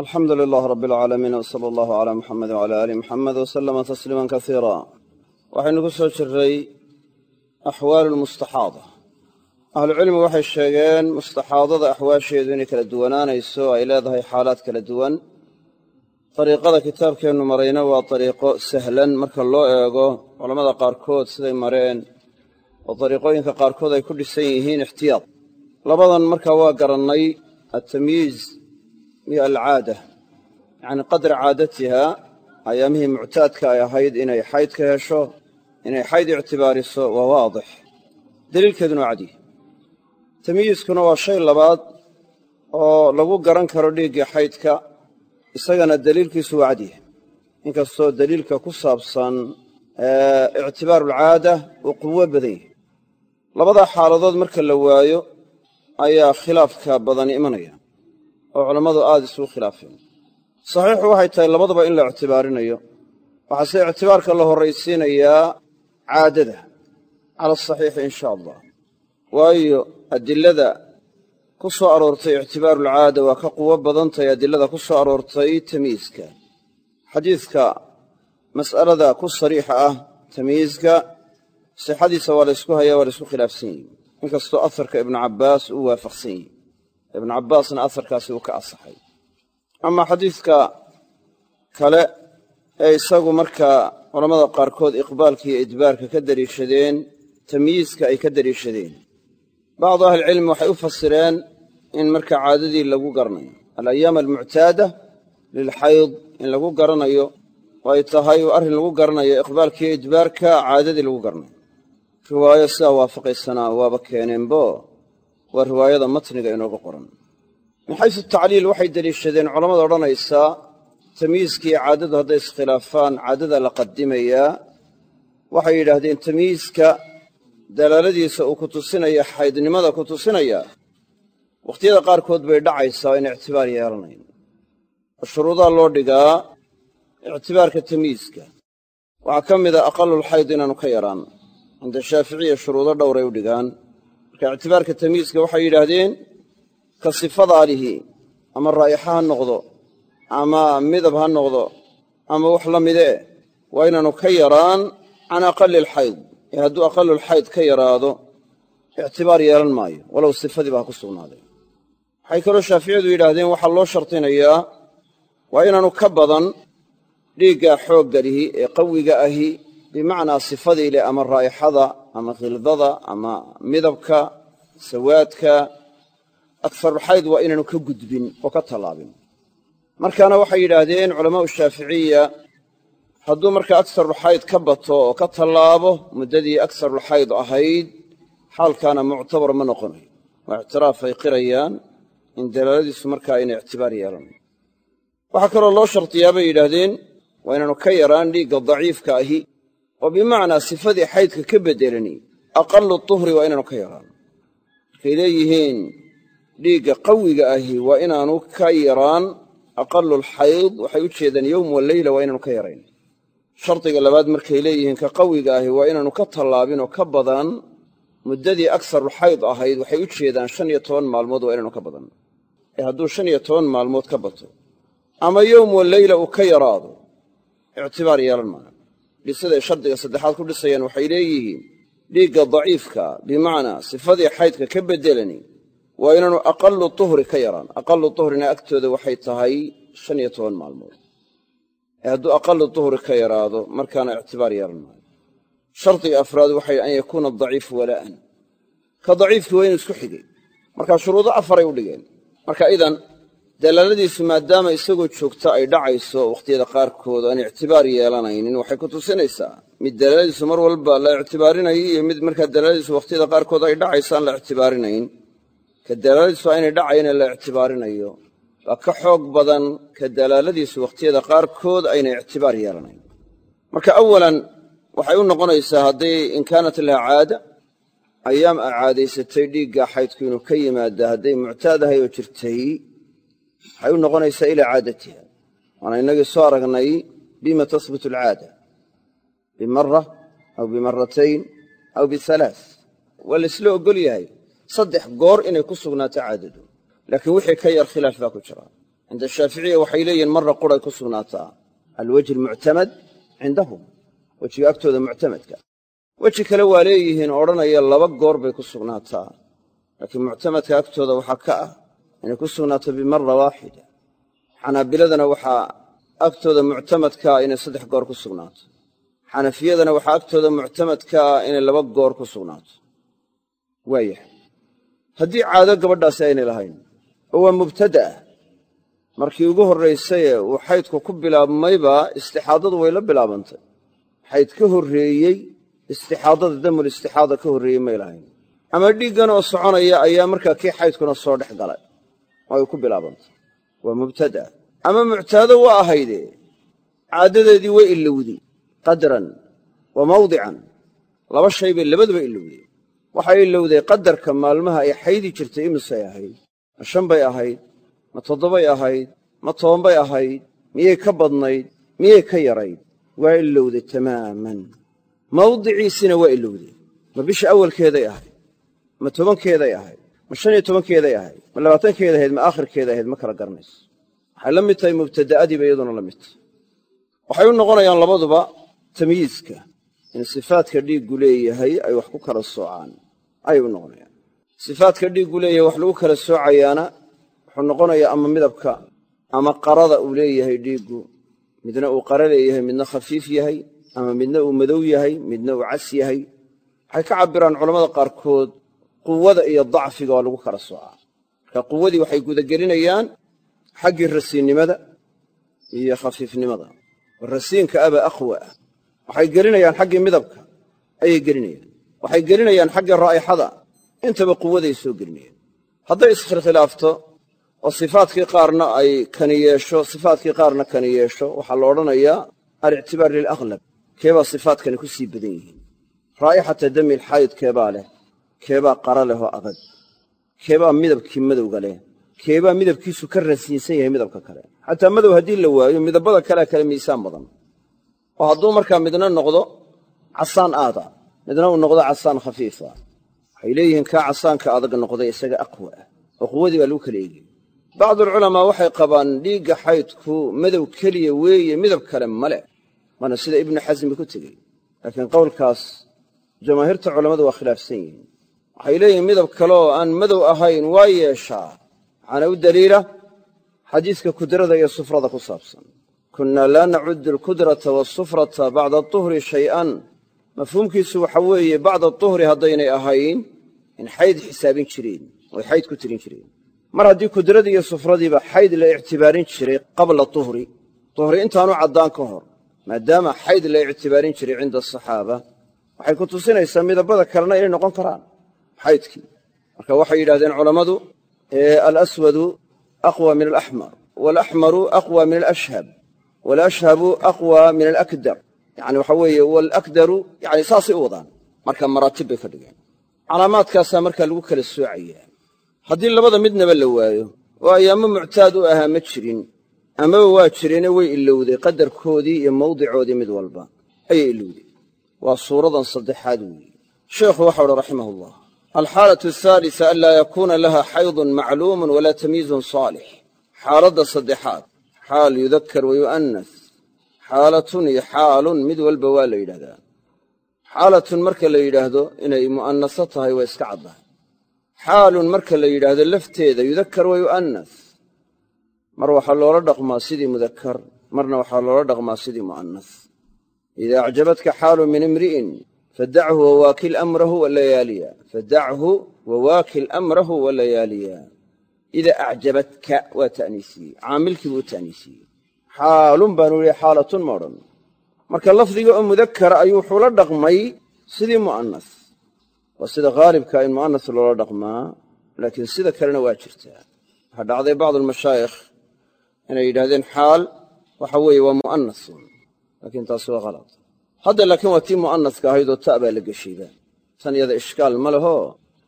alxamdu lilaah rabi alcaalamiin w sala allahu calaa muxamedi wcala aali muxamed wasalama tasliiman kasiira waxaynu ku soo jiray axwaalu lmustaxaada ahlucilmi waxay sheegeen mustaxaadada axwaasheedu inay kala duwanaanayso ay leedahay xaalaad kala duwan. Dariiqada kitaabkeennu marayna waa dariiqo sahlan. Marka loo eego culammada qaarkood siday mareen oo dariiqooyinka qaarkood ay ku dhisan yihiin ixtiyaad labadan markaa waa iyo alcaada. Yacni qadra caadatiha ayaamihii muctaadka ay ahayd inay xayd ka hesho inay xayd ictibaariso waa waadix. Deliilkeeduna waa cadiy tamyiiskuna waa shay labaad oo lagu garan karo dhiiggii xaydka isagana deliilkiisu waa cadiya inkastoo deliilka ku saabsan ictibaarulcaada uu quwo badan yahay. Labadaa xaaladood marka la waayo ayaa khilaafka badani imanaya oo culammadu aada isugu khilaafeen. Saxiixu waxay tahay labadaba in la ictibaarinayo. Waxaase ictibaarka la horraysiinayaa caadada cala asaxiixi in sha allah. Waayo adilada ku soo aroortay ictibaarulcaada waa ka quwo badan tahay adilada ku soo aroortay tamyiiska xadiidka mas'alada ku sariixa ah tamyiiska sixadiisa waa la ysku hayaa waa la ysku khilaafsan yihi inkastoo aharka ibnu cabbaas uu waafaqsan yihi ibnu cabbaasna aharkaasi uu ka asaxay amaa xadiidka kale ee isagu markaa culammada qaarkood iqbaalka iyo idbaarka ka deliishadeen tamyiiska ay ka deliishadeen bacdu ahlicilmi waxay u fasireen in marka caadadii lagu garanayo alayaam almuctaada lilxayd in lagu garanayo ay tahay arrin lagu garanayo iqbaalka iyo idbaarka caadadii lagu garanayo. Riwaayo sidaa waafaqaysanaa waaba keeneenbo waa riwaayada matniga inooga qoran. Min xaysu tacliil waxay deliishadeen culammada odhanaysaa tamyiiskaiyo caadadu hadday iskhilaafaan caadada la qadimayaa waxay yidhaahdeen tamyiiska dalaaladiisa uu ku tusinaya xaydnimada ku tusinaya wakhtiyada qaarkood bay dhacaysaa in ictibaar yeelanayn. Oo shuruudaha loo dhigaa ictibaarka tamyiiska waxaa ka mida aqalulxayd inaanu ka yaraan cinda shaaficiya shuruudo dhowray u dhigaan ictibaarka tamyiiska waxay yidhaahdeen ka sifadaalihi ama raa'ixa ha noqdo ama midab ha noqdo ama wax la midee waa inaanu ka yaraan can aqali alxayd ee hadduu aqalulxayd ka yaraado ictibaar yeelan maayo walow sifadiiba ha ku sugnaaday. Waxay kaloo shaaficiyadu yidhaahdeen waxaa loo shardinayaa waa inaanu ka badan dhiigga xoogga lihi ee qawiga ahi bimacnaa sifadii leh ama raa'ixada ama khildada ama midabka sawaadka akarulxayd waa inaanu ka gudbin oo ka tallaabin. Markaana waxay yidhaahdeen culamaau shaaficiya hadduu markaa akarulxayd ka bato oo ka tallaabo muddadii akarulxayd ahayd xaalkaana muctabar ma noqonayo waa ictiraaf ay qirayaan in dalaaladiisu markaa ayna ictibaar yeelan. Waxaa kaloo loo shardiyaa bay yidhaahdeen waa inaanu ka yaraan dhiigga daciifka ahi oo bimacnaa sifadii xaydka ka beddelani aqalu tuhri waa inaanu ka yaraan. Markay leeyihiin dhiigga qawiga ahi waa inaanu ka yaraan aqalulxayd waxay u jeedaan yowm waleyla waa inaanu ka yarayn. Shardiga labaad markay leeyihiin ka qawiga ahi waa inaanu ka tallaabin oo ka badan muddadii agsarulxayd ahayd waxay u jeedaan shan iyo toban maalmood waa inaanu ka badan. Ee hadduu shan iyo toban maalmood ka bato ama yowm waleyla uu ka yaraado ictibaar yeelan maayo dhisaday shardiga saddexaad ku dhisayaan waxay leeyihiin dhiigga daciifka bimacnaa sifadii xaydka ka beddelani waa inaanu aqalu tuhri ka yaraan. Aqalu tuhrina agtooda waxay tahay shan iyo toban maalmood. Ee hadduu aqalu tuhri ka yaraado markaana ictibaar yeelan maayo. Shardiga afraad waxay an yakuuna daciifu walaa'an ka daciifkii waa inu isku xigay. Markaa shuruudo afaray u dhigeen. Marka idan dalaaladiisu maadaama isagoo joogta ay dhacayso wakhtiyada qaarkood aan ictibaar yeelanaynin waxay ku tusinaysaa mid dalaaladiisu mar walba la ictibaarinayo iyo mid markaa dalaaladiisu wakhtiyada qaarkood ay dhacayso aan la ictibaarinayn. Ka dalaaladiisu aynay dhacayne la ictibaarinayo. Waa ka xoog badan ka dalaaladiisu wakhtiyada qaarkood aynay ictibaar yeelanayn marka awalan waxay u noqonaysaa hadday in kaanat laha caada ayaam a caadaysatay dhiigga xaydku inuu ka yimaada hadday muctaadahay oo jirtay waxay u noqonaysaa ilaa caadatiha waana innagii soo aragnay bima tahbutu alcaada. Bimara aw bimaratayn aw bihalaa waa laysla ogol yahay saddex goor inay ku sugnaato caadadu. Laakiin wixii ka yar khilaaf baa ku jira. Cinda shaaficiya waxay leeyihiin marra quray ku sugnaataa alwejhi almuctamad cindahum wejiga agtooda muctamadka. Weji kale waa leeyihiin odhanaya laba goor bay ku sugnaataa laakiin muctamadka agtooda waxaa ka ah inay ku sugnaato bimara waaxida xanaabiladana waxaa agtooda muctamadkaa inay saddex goor ku sugnaato. Xanafiyadana waxaa agtooda muctamadkaa inay laba goor ku sugnaato. Waayahay haddii caado gabadhaasi aynay lahayn oo waa mubtada'a markii ugu horraysaye uu xaydku ku bilaabmayba istixaadadu way la bilaabantay. Xayd ka horreeyey istixaadada damul istixaada ka horreeyey may lahayn. Ama dhiiggan oo soconaya ayaa markaa kii xaydkuna soo dhex galay oo ay ku bilaabantay waa mubtada'a ama muctaado waa ahayde caadadeedii way ilowday qadran wa mawdican laba shay bay labaduba ilowday waxay ilowday qadarka maalmaha ay xaydi jirtay imisay ahayd ma shan bay ahayd ma toddobay ahayd ma toban bay ahayd miyay ka badnayd miyay ka yarayd. Waa ilowday tamaaman. Mawdiciisina waa ilowday ma bisha awalkeeday ahayd ma tobankeeday ahayd ma shan iyo tobankeeday ahayd ma labaatankeeday ahayd ma aakhirkeeday ahayd ma kala garanayso waxay la mid tahay mubtada'adiiba iyaduna la mid tahay waxay u noqonayaan labaduba tamyiiska in sifaadka dhiiggu leeyahay ay wax ku kala soocaan ayay u noqonayaan sifaadka dhiiggu leeyahay wax lagu kala soocayaana wuxuu noqonayaa ama midabka ama qarada uu leeyahay dhiiggu midna uu qara leeyahay midna khafiif yahay ama midna uu madow yahay midna uu cas yahay waxay ka cabbiraan culammada qaarkood quwada iyo dacfiga waa lagu kala soocaa. Marka quwadii waxay gudagelinayaan xaggii rasiinnimada iyo khafiifnimada. Rasiinka aba aqwa ah waxay gelinayaan xaggii midabka ayay gelinayaan. Waxay gelinayaan xaggii raa'ixada intaba quwaday soo gelinayaan. Hadday iskhilkhilaafto oo sifaadkii qaarna ay kani yeesho sifaadkii qaarna kani yeesho waxaa la odhanayaa alictibaar lilaqlab. Keebaa sifaadkani ku sii badan yihiin. Raa'ixata dami lxayd keebaa leh keebaa qara leh oo adag. Keebaa midabkii madowga leh. Keebaa midabkiisu ka rasiinsan yahay midabka kale. Xataa madow haddii la waayo midabada kalea kale miisaan badan. Oo hadduu markaa midna noqdo casaan aada midna uu noqdo casaan khafiifa. Waxay leeyihiin kaa casaanka adag noqday isaga aqwa ah oo quwadii baa lagu kala eegay. Bacdualculamaa waxay qabaan dhiigga xaydku madow keliya weeye midab kale ma leh waana sida ibnu xasmi ku tegey. Laakiin qowlkaas jamaahiirta culammadu waa khilaafsan yihiin waxay leeyihiin midab kaleoo aan madow ahayn waa yeeshaa waxaana u daliila xadiiska kudrada iyo sufrada ku saabsan. Kunnaa laa nacudu alkudrata waasufrata bacda aduhri shay'an. Mafhuumkiisu waxa weeye bacda duhri haddaynay ahayn in xayd xisaabin jireen oy xayd ku tirin jireen mar haddii kudradii iyo sufradiiba xayd la ictibaarin jiray qabla duhri duhri intaanu caddaan ka hor maadaama xayd la ictibaarin jiray cinda asaxaaba waxay ku tusinaysaa midabada kalena inay noqon karaan xaydkii marka waxay yidhahdeen culammadu alaswadu aqwa min alaxmar waalaxmaru aqwa min alashhab waalashhabu aqwa min alakdar. Yani waxa weeye waalakdaru yani saasay u wadaan. Marka maraatib bay ka calaamaadkaasaa markaa lagu kala soocayaa haddii labada midnaba la waayo oo ayaamo muctaad u ahaa ma jirin amaba waa jireene way ilowday qadarkoodii iyo mawdicoodii mid walba ayay ilowday waa suuradan saddexaad weeye. Sheekhu waxau uhi raximah ullah alxaalatu ahaalisa an laa yakuuna laha xaydun macluumun walaa tamyiizun saalix xaaladda saddexaad xaal yudakar wayu'annas xaalatun iyo xaalun mid walba waa la yidhahdaa. Xaalatun marka la yidhaahdo inay mu'annaso tahay waa iska caddahay xaalun marka la yidhaahdo lafteeda yudakar wayu'annas mar waxaa loola dhaqmaa sidii mudakar marna waxaa loola dhaqmaa sidii mu'annas. Idaa acjabadka min imri'in fadachu wawaakil amrahu walayaaliya fadachu wawaakil amrahu walayaaliya idaa acjabadka waa ta'niisiyey caamilkii buu ta'niisiyey xaalun baanu yihi xaalatun ma odhan. Marka lafdiga oo mudakara ayuu wuxuu la dhaqmay sidii mu'annas. Waa sida haalibka in mu'annas loola dhaqmaa laakiin sida kalena waa jirtaa waxaa dhacday bacdu almashaayikh inay yidhahdeen xaal waxa weeye waa mu'annasun laakiin taasi waa halad hadda laakiin waa tii mu'anaska ahayd oo ta' baa la geshayba tan iyada ishkaal ma leho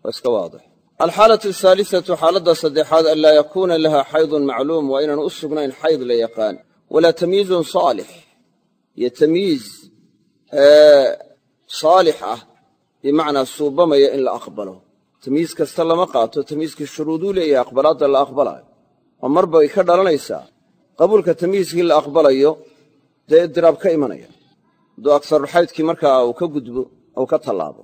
waa iska waadix. Alxaalatu ahaalisatu xaaladda saddexaad an laa yakuuna laha xaydun macluum waa inaan u sugnayn xayd la yaqaan. Walaa tamyiizun saalix. Iyo tamyiiz saalix ah bimacnaa suubamaya in la aqbalo. Tamyiiz kasta lama qaato tamyiizkii shuruuduu leeyahay aqbalaadda la aqbalaayo. Oo marba ay ka dhalanaysaa. Qabuulka tamyiiskii la aqbalayo dee idiraab ka imanaya hadduu agsarulxaydkii markaa uu ka gudbo ou ka tallaabo.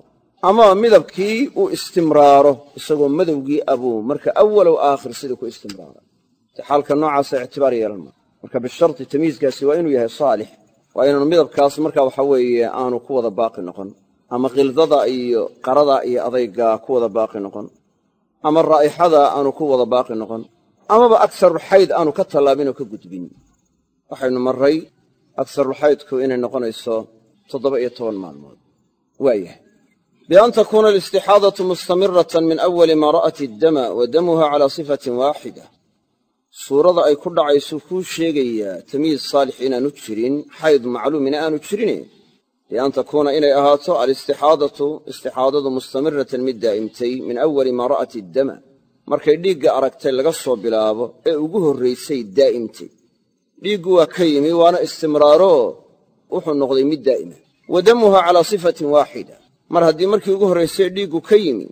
Ama midabkii uu istimraaro isagoo madowgii abuu marka awalow aakhir sidii ku istimraara de xaalka noocaasa ictibaar yeelan maa marka bisharti tamyiiskaasi waa inuu yahay saalix. Waa inaanu midabkaas marka waxa weeye aanu ku wada baaqi noqon. Ama khildada iyo qarada iyo adayga ku wada baaqi noqon. Ama raa'ixada aanu ku wada baaqi noqon. Amaba agsarulxayd aanu ka tallaabinoo ka gudbin. Waxaynu marray agsarulxaydku inay noqonayso toddoba iyo toban maalmood. Waayahay bian takuuna alistixaadatu mustamiratan min awali maa ra'at iddama wa damuha calaa sifatin waaxida suurada ay ku dhacaysu kuu sheegayaa tamyiis saalix inaanu jirin xayd macluumina aanu jirine bian takuuna inay ahaato alistixaadatu istixaadadu mustamiratan mid daa'imtay min awali maa ra'at iddama markay dhiigga aragtay laga soo bilaabo ee ugu horraysay daa'imtay dhiiggu waa ka yimi waana istimraaroo wuxuu noqday mid daa'ima. Wa damuha calaa sifatin waaxida mar haddii markii ugu horraysay dhiiggu ka yimi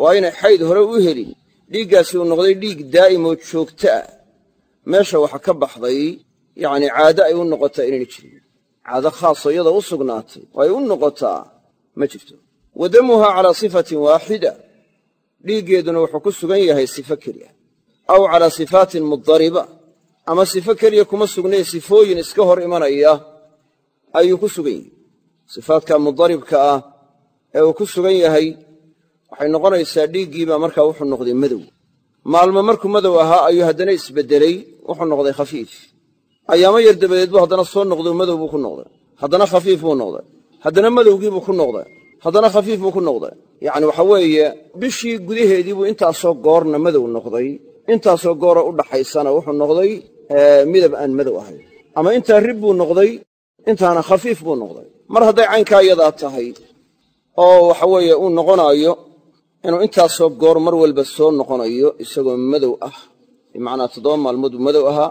waa inay xayd hore u helin. Dhiiggaasi uu noqday dhiig daa'imoo joogto ah. Meesha waxa ka baxday yacnii caado ay u noqotaa inayna jirin. Caado khaasoo iyada u sugnaatay oo ay u noqotaa ma jirto. Wa damuha calaa sifatin waaxida dhiiggeeduna wuxuu ku sugan yahay sifo keliya. Aw calaa sifaatin mudariba ama sifo keliya kuma sugnay sifooyin iska hor imanaya ayuu ku sugan yahay. Sifaadka mudaribka ah ee uu ku sugan yahay waxay noqonaysaa dhiiggiibaa markaa wuxuu noqday madow. Maalmo markuu madow ahaa ayuu haddana isbeddeley wuxuu noqday khafiif. Ayaamo yar dabadeed buu haddana soo noqdo madow buu ku noqday. Haddana khafiif buu noqday. Haddana madowgiibuu ku noqday. Haddana khafiif buu ku noqday. Yacni waxa weeye bishii gudaheedii buu intaasoo goorna madow noqday. Intaasoo goora u dhaxaysana wuxuu noqday midab aan madow ahayn ama intaa rib buu noqday intaana khafiif buu noqday. Mar hadday caynkaa iyadaa tahay oo waxa weeye uu noqonaayo inuu intaasoo goor mar walba soo noqonayo isagoo madow ah. Bimacnaa toddoba maalmood buu madow ahaa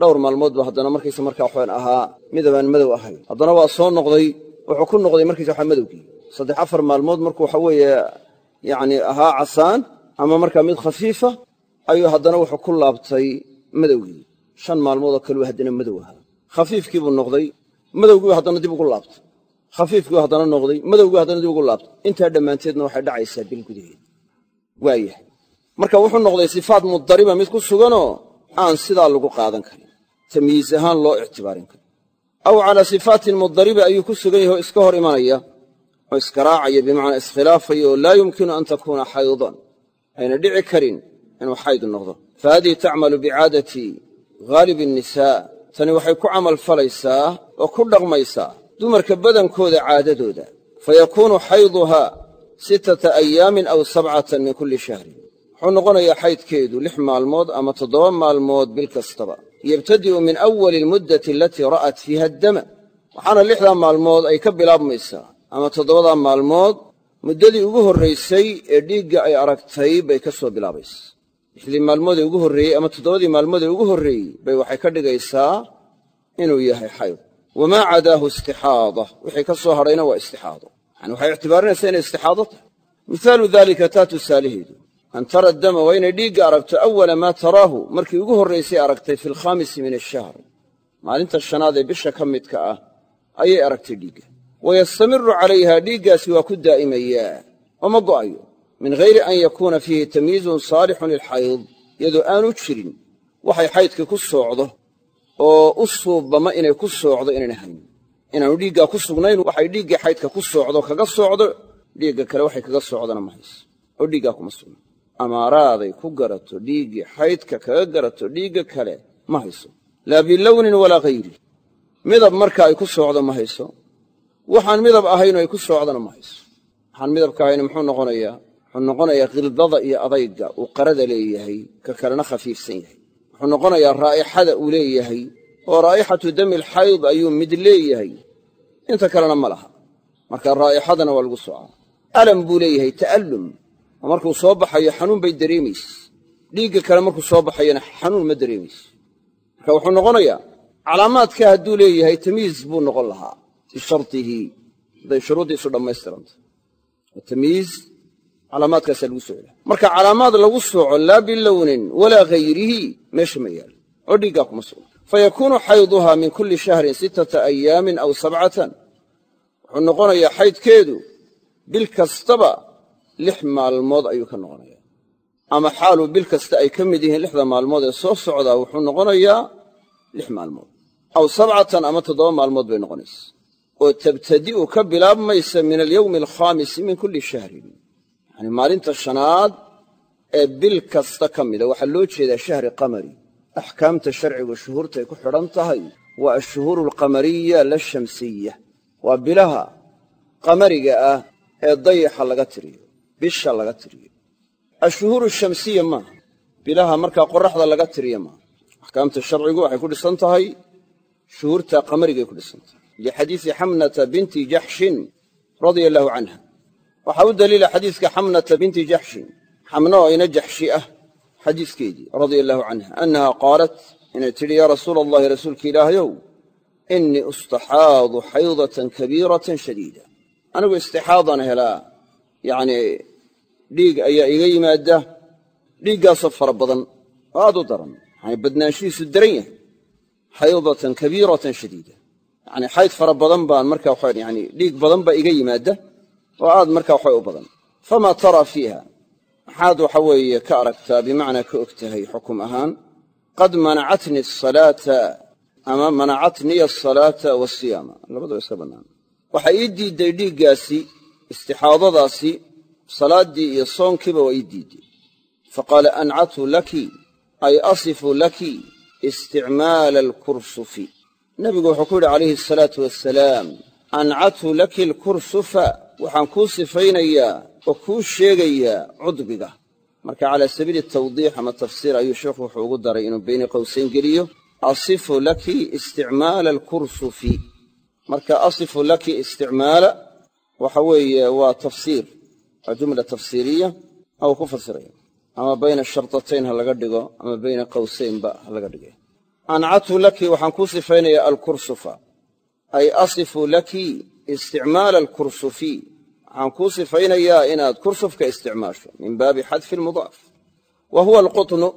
dhowr maalmood buu haddana markiisa markaa waxaan ahaa. Midabaan madow ahayn haddana waa soo noqday wuxuu ku noqday markiisa waxa madowgii. Saddex afar maalmood markuu waxa weeye yacni ahaa casaan ama markaa mid khafiifa ayuu haddana wuxuu ku laabtay madowgii shan maalmood oo kaleu haddana madow ahaa. Khafiifkii buu noqday madowgiibu haddana dib ugu laabtay. Khafiifkiibu haddana noqday madowgii haddana dib ugu laabtay. Intaa dhammaanteedna waxay dhacaysaa bil gudaheed. Waayahay. Marka wuxuu noqday sifaat mudariba mid ku suganoo aan sidaa lagu qaadan karin. Tamyiis ahaan loo ictibaarin karin. Aw calaa sifaatin mudariba ayuu ku sugan yahay oo iska hor imanaya oo iskaraacaya bimacnaa iskhilaafaya oo laa yumkinu an takuuna xaydan. Ayna dhici karin inuu xayd noqdo. Fa haadihi tacmalu bicaadati haalibi annisaa tani waxay ku camal falaysaa oo ku dhaqmaysaa dumarka badankooda caadadooda. Fa yakuunu xayduhaa sittata ayaamin aw sabcatan min kulli shahrin. Wuxuu noqonayaa xaydkeedu lix maalmood ama toddoba maalmood bil kastaba. Yebtadi'u min awali almuddati alatii ra'at fiiha addama. Waxaana lixdaa maalmood ay ka bilaabmaysaa ama toddobadaa maalmood muddadii ugu horraysay ee dhiigga ay aragtay bay ka soo bilaabaysaa lixdii maalmoodee ugu horreeyey ama toddobadii maalmoodee ugu horreeyey bay waxay ka dhigaysaa inuu yahay xayd wamaa cadaahu istixaada. Wixii ka soo hadhayna waa istixaado. Yani waxay ictibaarinaysaa inay istixaado tahay. Mihaalu daalika taa tusaalaheedu an tara dama waa inay dhiigga aragto awala maa taraahu. Markii ugu horraysay aragtay fi alkhaamisi min ashahr maalinta shanaad ee bisha ka midka ah ayay aragtay dhiigga. Wayastamiru calayha dhiiggaasi waa ku daa'imayaa. Oo ma go'ayo min hayri an yakuuna fiihi tamyiizun saalixun lilxayd iyadoo aanu jirin waxay xaydkii ku soocdo oo u suubama inay ku soocdo inaan ahayn inaanu dhiiggaa ku sugnayn waxay dhiiggii xaydka ku soocdo kaga soocdo dhiigga kale waxay kaga soocdana ma hayso oo dhiiggaa kuma sugna. Amaaraaday ku garato dhiiggii xaydka kaga garato dhiigga kale ma hayso. Laa bilownin walaa hayri midab marka ay ku soocdo ma hayso. Waxaan midab ahayn ay ku soocdana ma hayso. Waxaan midabka ahayn muxuu noqonayaa wuxuu noqonayaa khildada iyo adayga uu qarada leeyahay ka kalena khafiifsan yahay. Wuxuu noqonayaa raa'ixada uu leeyahay oo raa'ixatu dami alxayd ayuu mid leeyahay. Inta kalena ma laha. Marka raa'ixadana waa lagu soocaa alam buu leeyahay ta'allum. Oo markuu soo baxayo xanuun bay dareemayse dhiigga kale markuu soo baxayona xanuun ma dareemayse marka wuxuu noqonayaa calaamaadka hadduu leeyahay tamyiiz buu noqon lahaa. Bishartihi hadday shuruuddiisu dhammaystiranta calaamaadkaasaa lagu soo celaa. Marka calaamaad lagu sooco laa bilownin walaa hayrihi meesha ma yaalo oo dhiiggaa kuma sugna fa yakuunu xayduhaa min kulli shahrin sittata ayaamin aw sabcatan. Wuxuu noqonayaa xaydkeedu bil kastaba lix maalmood ayuu ka noqonayaa. Ama xaaluu bil kasta ay ka mid yihiin lixda maalmood ee soo socdaa wuxuu noqonayaa lix maalmood. Aw sabcatan ama toddoba maalmood bay noqonaysa oo tabtadi'u ka bilaabmaysa min alyowmi alkhaamisi min kulli shahrin yacni maalinta shanaad ee bil kasta ka mida waxaa loo jeedaa shahri qamari. Axkaamta sharcigu shuhuurtay ku xidhan tahay waa ashuhuuru alqamariya la shamsiya. Waa bilaha qamariga ah ee dayaxa laga tiriyo bisha laga tiriyo. Ashuhuuru shamsiya maaha bilaha markaa qoraxda laga tiriyo maaha axkaamta sharcigu waxay ku dhisan tahay shuhuurta qamarigay ku dhisan tahay. Lixadiisi xamnata binti jaxshin radia allaahu canha waxaa u daliila xadiiska xamnata binti jaxshin xamno oo ina jaxshi ah xadiiskeedii radia allaahu canha annaha qaalat inay tidhi yaa rasuula allahi rasuulka ilaahayow innii ustaxaadu xaydatan kabiiratan shadiida. Anigu istixaadan helaa yacnii dhiig ayaa iga yimaada dhiiggaasoo fara badan oo aad u daran yani badnaanshihiisu daran yahay xaydatan kabiiratan shadiida. Yani xayd fara badan baan marka waxa yani dhiig badan baa iga yimaada oo aad marka waxa u badan. Famaa taraa fiiha. Maxaad waxa weeye ka aragtaa bimacnaa ka og tahay xukum ahaan. Qad manacatni asalaata ama manacatniya asalaata waasiyaama labadaba iska bannaan. Waxaa ii diidday dhiiggaasi istixaadadaasi salaaddii iyo soonkiiba waa ii diidday faqaala ancatu laki ay asifu laki isticmaala alkursufi. Nebigu wuxuu ku yidhi calayhi asalaatu wassalaam ancatu laki alkursufa waxaan kuu sifaynayaa oo kuu sheegayaa cudbiga. Marka calaa sabiili tawdiix ama tafsiir ayuu sheekhu wuxuu ugu daray inuu bayna qowsayn geliyo. Asifu laki isticmaala alkursufi marka asifu laki isticmaala waxa weeye waa tafsiir waa jumla tafsiiriya ou ku fasiraya. Ama bayna shartatayn ha laga dhigo ama bayna qowsaynba ha laga dhiga ancatu laki waxaan kuu sifaynayaa alkursufa ay asifu laki isticmaala alkursufi. Waxaan kuu sifaynayaa inaad kursufka isticmaasho min baabi xadfi lmudaaf wa huwa alqutnu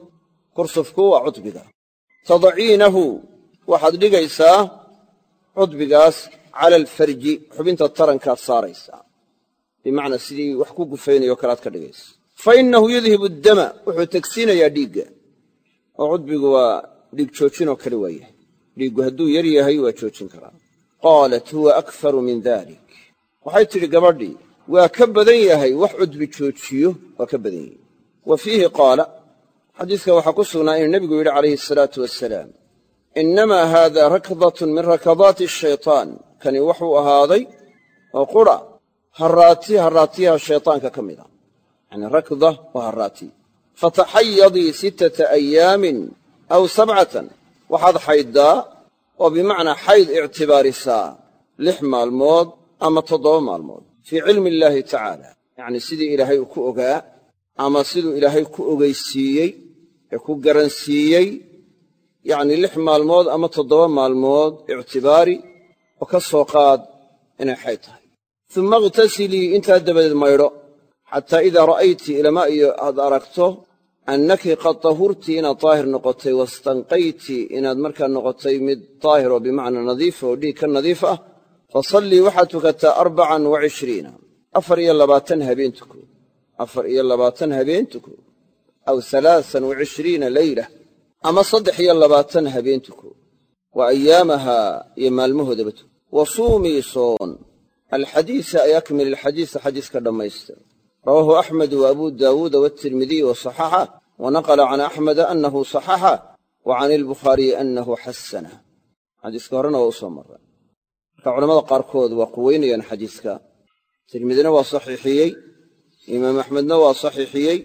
kursufku waa cudbiga. Tadaciinahu waxaad dhigaysaa cudbigaas cala alfarji xubinta tarankaad saaraysaa. Bimacnaa sidii wax ku gufaynayo kale aad ka dhigaysa. Fa innahu yudhibu addama wuxuu tegsiinayaa dhiigga. Oo cudbigu waa dhiig joojinoo kale waa yahay dhiiggu qaalat huwa akfaru min dalik waxay tidhi gabadhii waa ka badan yahay wax cudbi joojiyo waa ka badan yahay. Wa fiihi qaala xadiiska waxaa ku sugnaa inuu nebigu yidhi calayhi asalaatu wassalaam innamaa haada rakdatun min rakadaati ashaytaan kani wuxuu ahaaday oo qura harraati harraatiyaha shaytaanka ka mid a yani rakda waa harraati. Fataxayadii sittata ayaamin aw sabcatan. Waxaad xayddaa oo bimacnaa xayd ictibaarisaa lix maalmood ama toddoba maalmood. Fii cilmi illaahi tacaala. Yacni sidii ilaahay uu ku ogaa ama siduu ilaahay ku ogeysiiyey ee ku garansiiyey yacni lix maalmood ama toddoba maalmood ictibaari oo ka soo qaad inay xayd tahay. Uma ikhtasilii intaa dabadeed maydho xataa idaa ra'ayti ilama iyo aad aragto annaki qad tahurti inaad daahir noqotay wastanqayti inaad markaa noqotay mid daahir oo bimacnaa nadiifa oo dhiig ka nadiif ah fasallii waxaad tukataa arbacan wa cishriina. Afar iyo labaatan habeen tuko. Afar iyo labaatan habeen tuko. Aw halaasan wa cishriina leyla ama saddex iyo labaatan habeen tuko. Wa ayaamaha iyo maalmahoodaba tuko. Wa suumii soon alxadiisa ay akmil alxadiisa xadiiska dhammaystir rawaahu axmedu wa abuu daawuuda waatirmidiy wa saxaxa wa naqala can axmeda annahu saxaxa wa can ilbukhaariyi annahu xasana xadiiska horena waa u soo maray marka culamada qaarkood waa quweynayaan xadiiska tirmidina waa saxiixiyey imaam axmedna waa saxiixiyey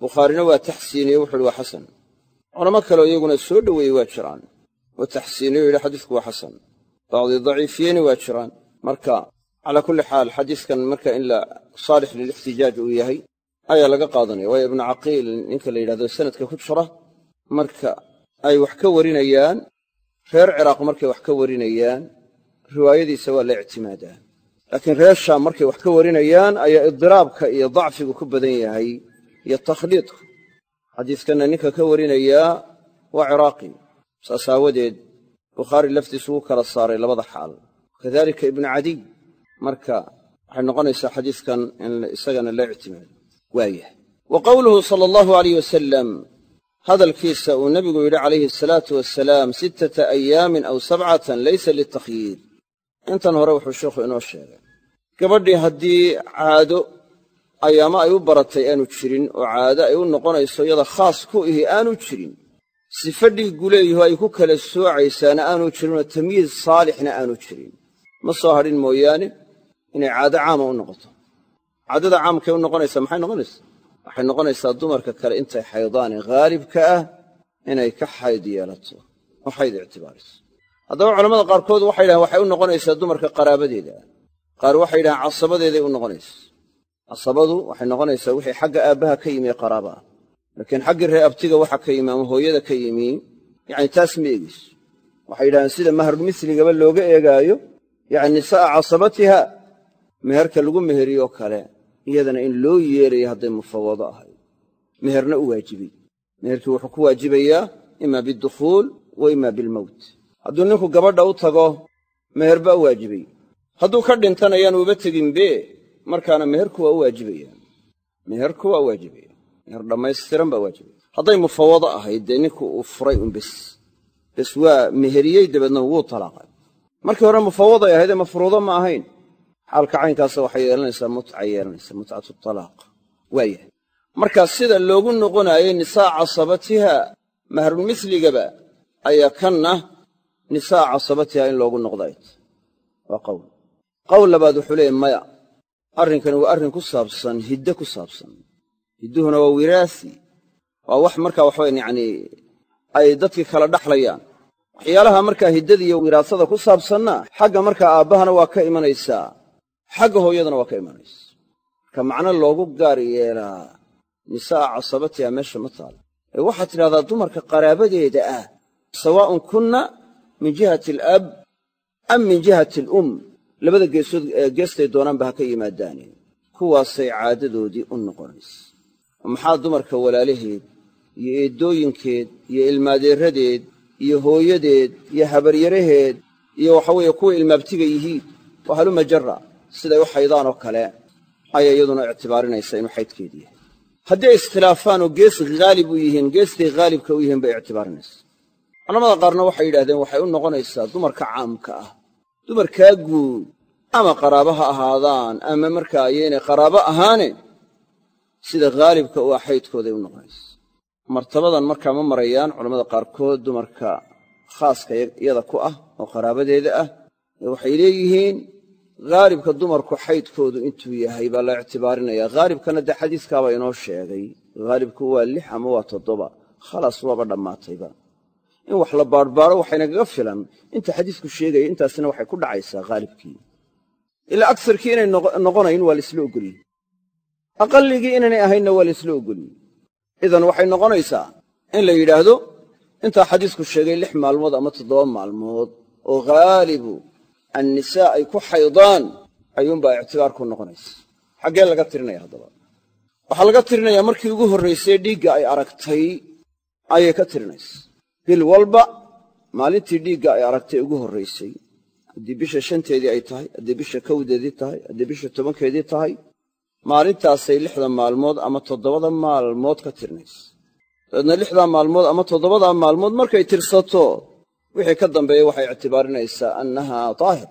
bukhaarina waa taxsiiniyey wuxu uhi waa xasan culamo kaleo waa jiraan oo taxsiiniyo yidhi xadiisku calaa kulli xaal xadiiskan marka in la saalix lilixtijaaj uu yahay ayaa laga qaadanaya. Waayo ibnu caqiil ninka la yidhahdo sanadka ku jira marka ay wax ka warinayaan reer ciraaq markay wax ka warinayaan riwaayadiisa waa la ictimaadaa. Laakiin reer shaam markay wax ka warinayaan ayaa idiraabka iyo dacfigu ku badan yahay iyo takhliidku. Xadiiskanna ninka ka warinayaa waa ciraaqi. Saas aawadeed bukhaari laftiisu wuu kala saaray labada xaal. Kadalika ibnu cadiy marka waxay noqonaysaa xadiiskan in isagana la ictimaado. Waayahay wa qowluhu sala allahu alayh wasalam hadalkiisa uu nebigu yidhi calayhi asalaatu wasalaam sittata ayaamin aw sabcatan laysa litakhyiir intan hore wuxuu sheikhu inoo sheegay. Gabadhii haddii caado ayaamo ay u baratay aanu jirin oo caado ay u noqonayso iyada khaas ku ihi aanu jirin sifa dhiiggu ay ku kala soocaysaana aanu jirinoo tamyiiz saalixna aanu jirin. Ma soo hadhin mooyaane inay caado caama u noqoto. Caadada caamkay u noqonaysaa maxay noqonaysaa? Waxay noqonaysaa dumarka kale intay xaydaane haalibka ah inay ka xayd yeelato. Oo xayd ictibaariso haddaba culamada qaarkood waxay yidhahaan waxay u noqonaysaa dumarka qaraabadeeda. Qaar waxay yidhahaan casabadeeday u noqonaysa casabadu waxay noqonaysaa wixii xagga aabbaha ka yimi ee laakiin xaggii ree abtiga waxa ka yimi ama hooyada ka yimi yacni taas ma eegayso. Waxay yidhahaan sida maharmisligaba looga eegaayo yacni nisaa'a casabatiha meherka lagu meheriyoo kale iyadana in loo yeerayo hadday mufawado ahayd. Meherna u waajibay. Meherkii wuxuu ku waajibayaa ima bidukhuul wa ima bilmowt hadduu ninku gabadha u tago meher baa u waajibay. Hadduu ka dhintana yaan uba teginbe markaana meherku waa u waajibaya. Meherku waa u waajibaya. Meher dhammaystiran baa waajibaya. Hadday mufawado ahayd dee ninku uu furay un bes. Bes waa meheriyey dabeedna wuu talaaqay. Markii hore mufawaday ahaydee mafruudo ma ahayn xaalka caynkaasa waxay yeelanaysaa mutca yeelanaysaa mutcatu talaaq. Waayahay markaa sida loogu noqonaayey nisaa casabatiha mahrulmisligaba ayaa kanna nisaa casabatiha in loogu noqdayd waa qowl. Qowl labaad wuxuu leeyay maya. Arrinkani waa arrin ku saabsan hidde ku saabsan. Hidduhuna waa wiraasi. Waa wax markaa waxawayan yacnii ay dadkii kala dhaxlayaan. Waxyaalaha markaa hiddada iyo wiraasada ku saabsanna xagga markaa aabbahana waa ka imanaysaa xagga hooyadana waa ka imanaysa marka macno loogu gaar yeelaa nisaa'a casabatiha meesha ma taalo ee waxaad tidhahdaa dumarka qaraabadeeda ah sawaa'un kunna min jihati alab am min jihati alum labada geesood geestay doonaanba ha ka yimaadaane kuwaasay caadadoodii u noqonaysa. Maxaa dumarka walaalaheed iyo eeddooyinkeed iyo ilmaadeeradeed iyo hooyadeed iyo habaryaraheed iyo waxa weeye kuwa ilmaabtiga yihiin waa haluma jarra siday u xaydaan oo kale ayay iyaduna ictibaarinaysaa inuu xaydkeedi yahay. Haddii ay iskhilaafaanoo gees haalib u yihiin geestay haalibka u yihiin bay ictibaarinaysaa culamada qaarna waxay yidhahdeen waxay u noqonaysaa dumarka caamka ah. Dumarkaa guud ama qaraabo ha ahaadaan ama markaa ayaynay qaraabo ahaane sida haalibka u ah xaydkooday u noqonaysa. Martabadan markaa ma marayaan culammada qaarkood dumarka khaaska iyada ku ah oo qaraabadeeda ah ee waxay leeyihiin haalibka dumarku xaydkoodu intuu yahay baa la ictibaarinaya haalibkana dee xadiiskaabaa inoo sheegay. Haalibku waa lix ama waa toddoba. Khalaas waaba dhammaatayba in wax la baadhbaadho waxaynagaga filan. Inta xadiisku sheegaya intaasina waxay ku dhacaysaa haalibkii ilaa agsarkii inay noqonayn waa laisla ogoliyey. Aqalligii inaynay ahaynna waa laisla ogoliyey. Idan waxay noqonaysaa in la yidhaahdo intaa xadiisku sheegay lix maalmood ama toddoba maalmood oo haalibu annisaa ay ku xaydaan ayuunbaa ictibaarku noqonaysa. Xaggee laga tirinaya haddaba. Waxaa laga tirinayaa markii ugu horraysay dhiigga ay aragtay ayay ka tirinaysa. Bil walba maalintii dhiigga ay aragtay ugu horraysay haddii bisha shanteedii ay tahay haddii bisha kowdeedii tahay haddii bisha tobankeedii tahay maalintaasay lixda maalmood ama toddobada maalmood ka tirinaysa. Dabeedna lixdaa maalmood ama toddobadaa maalmood markay tirsato wixii ka dambeeya waxay ictibaarinaysaa annahaa daahir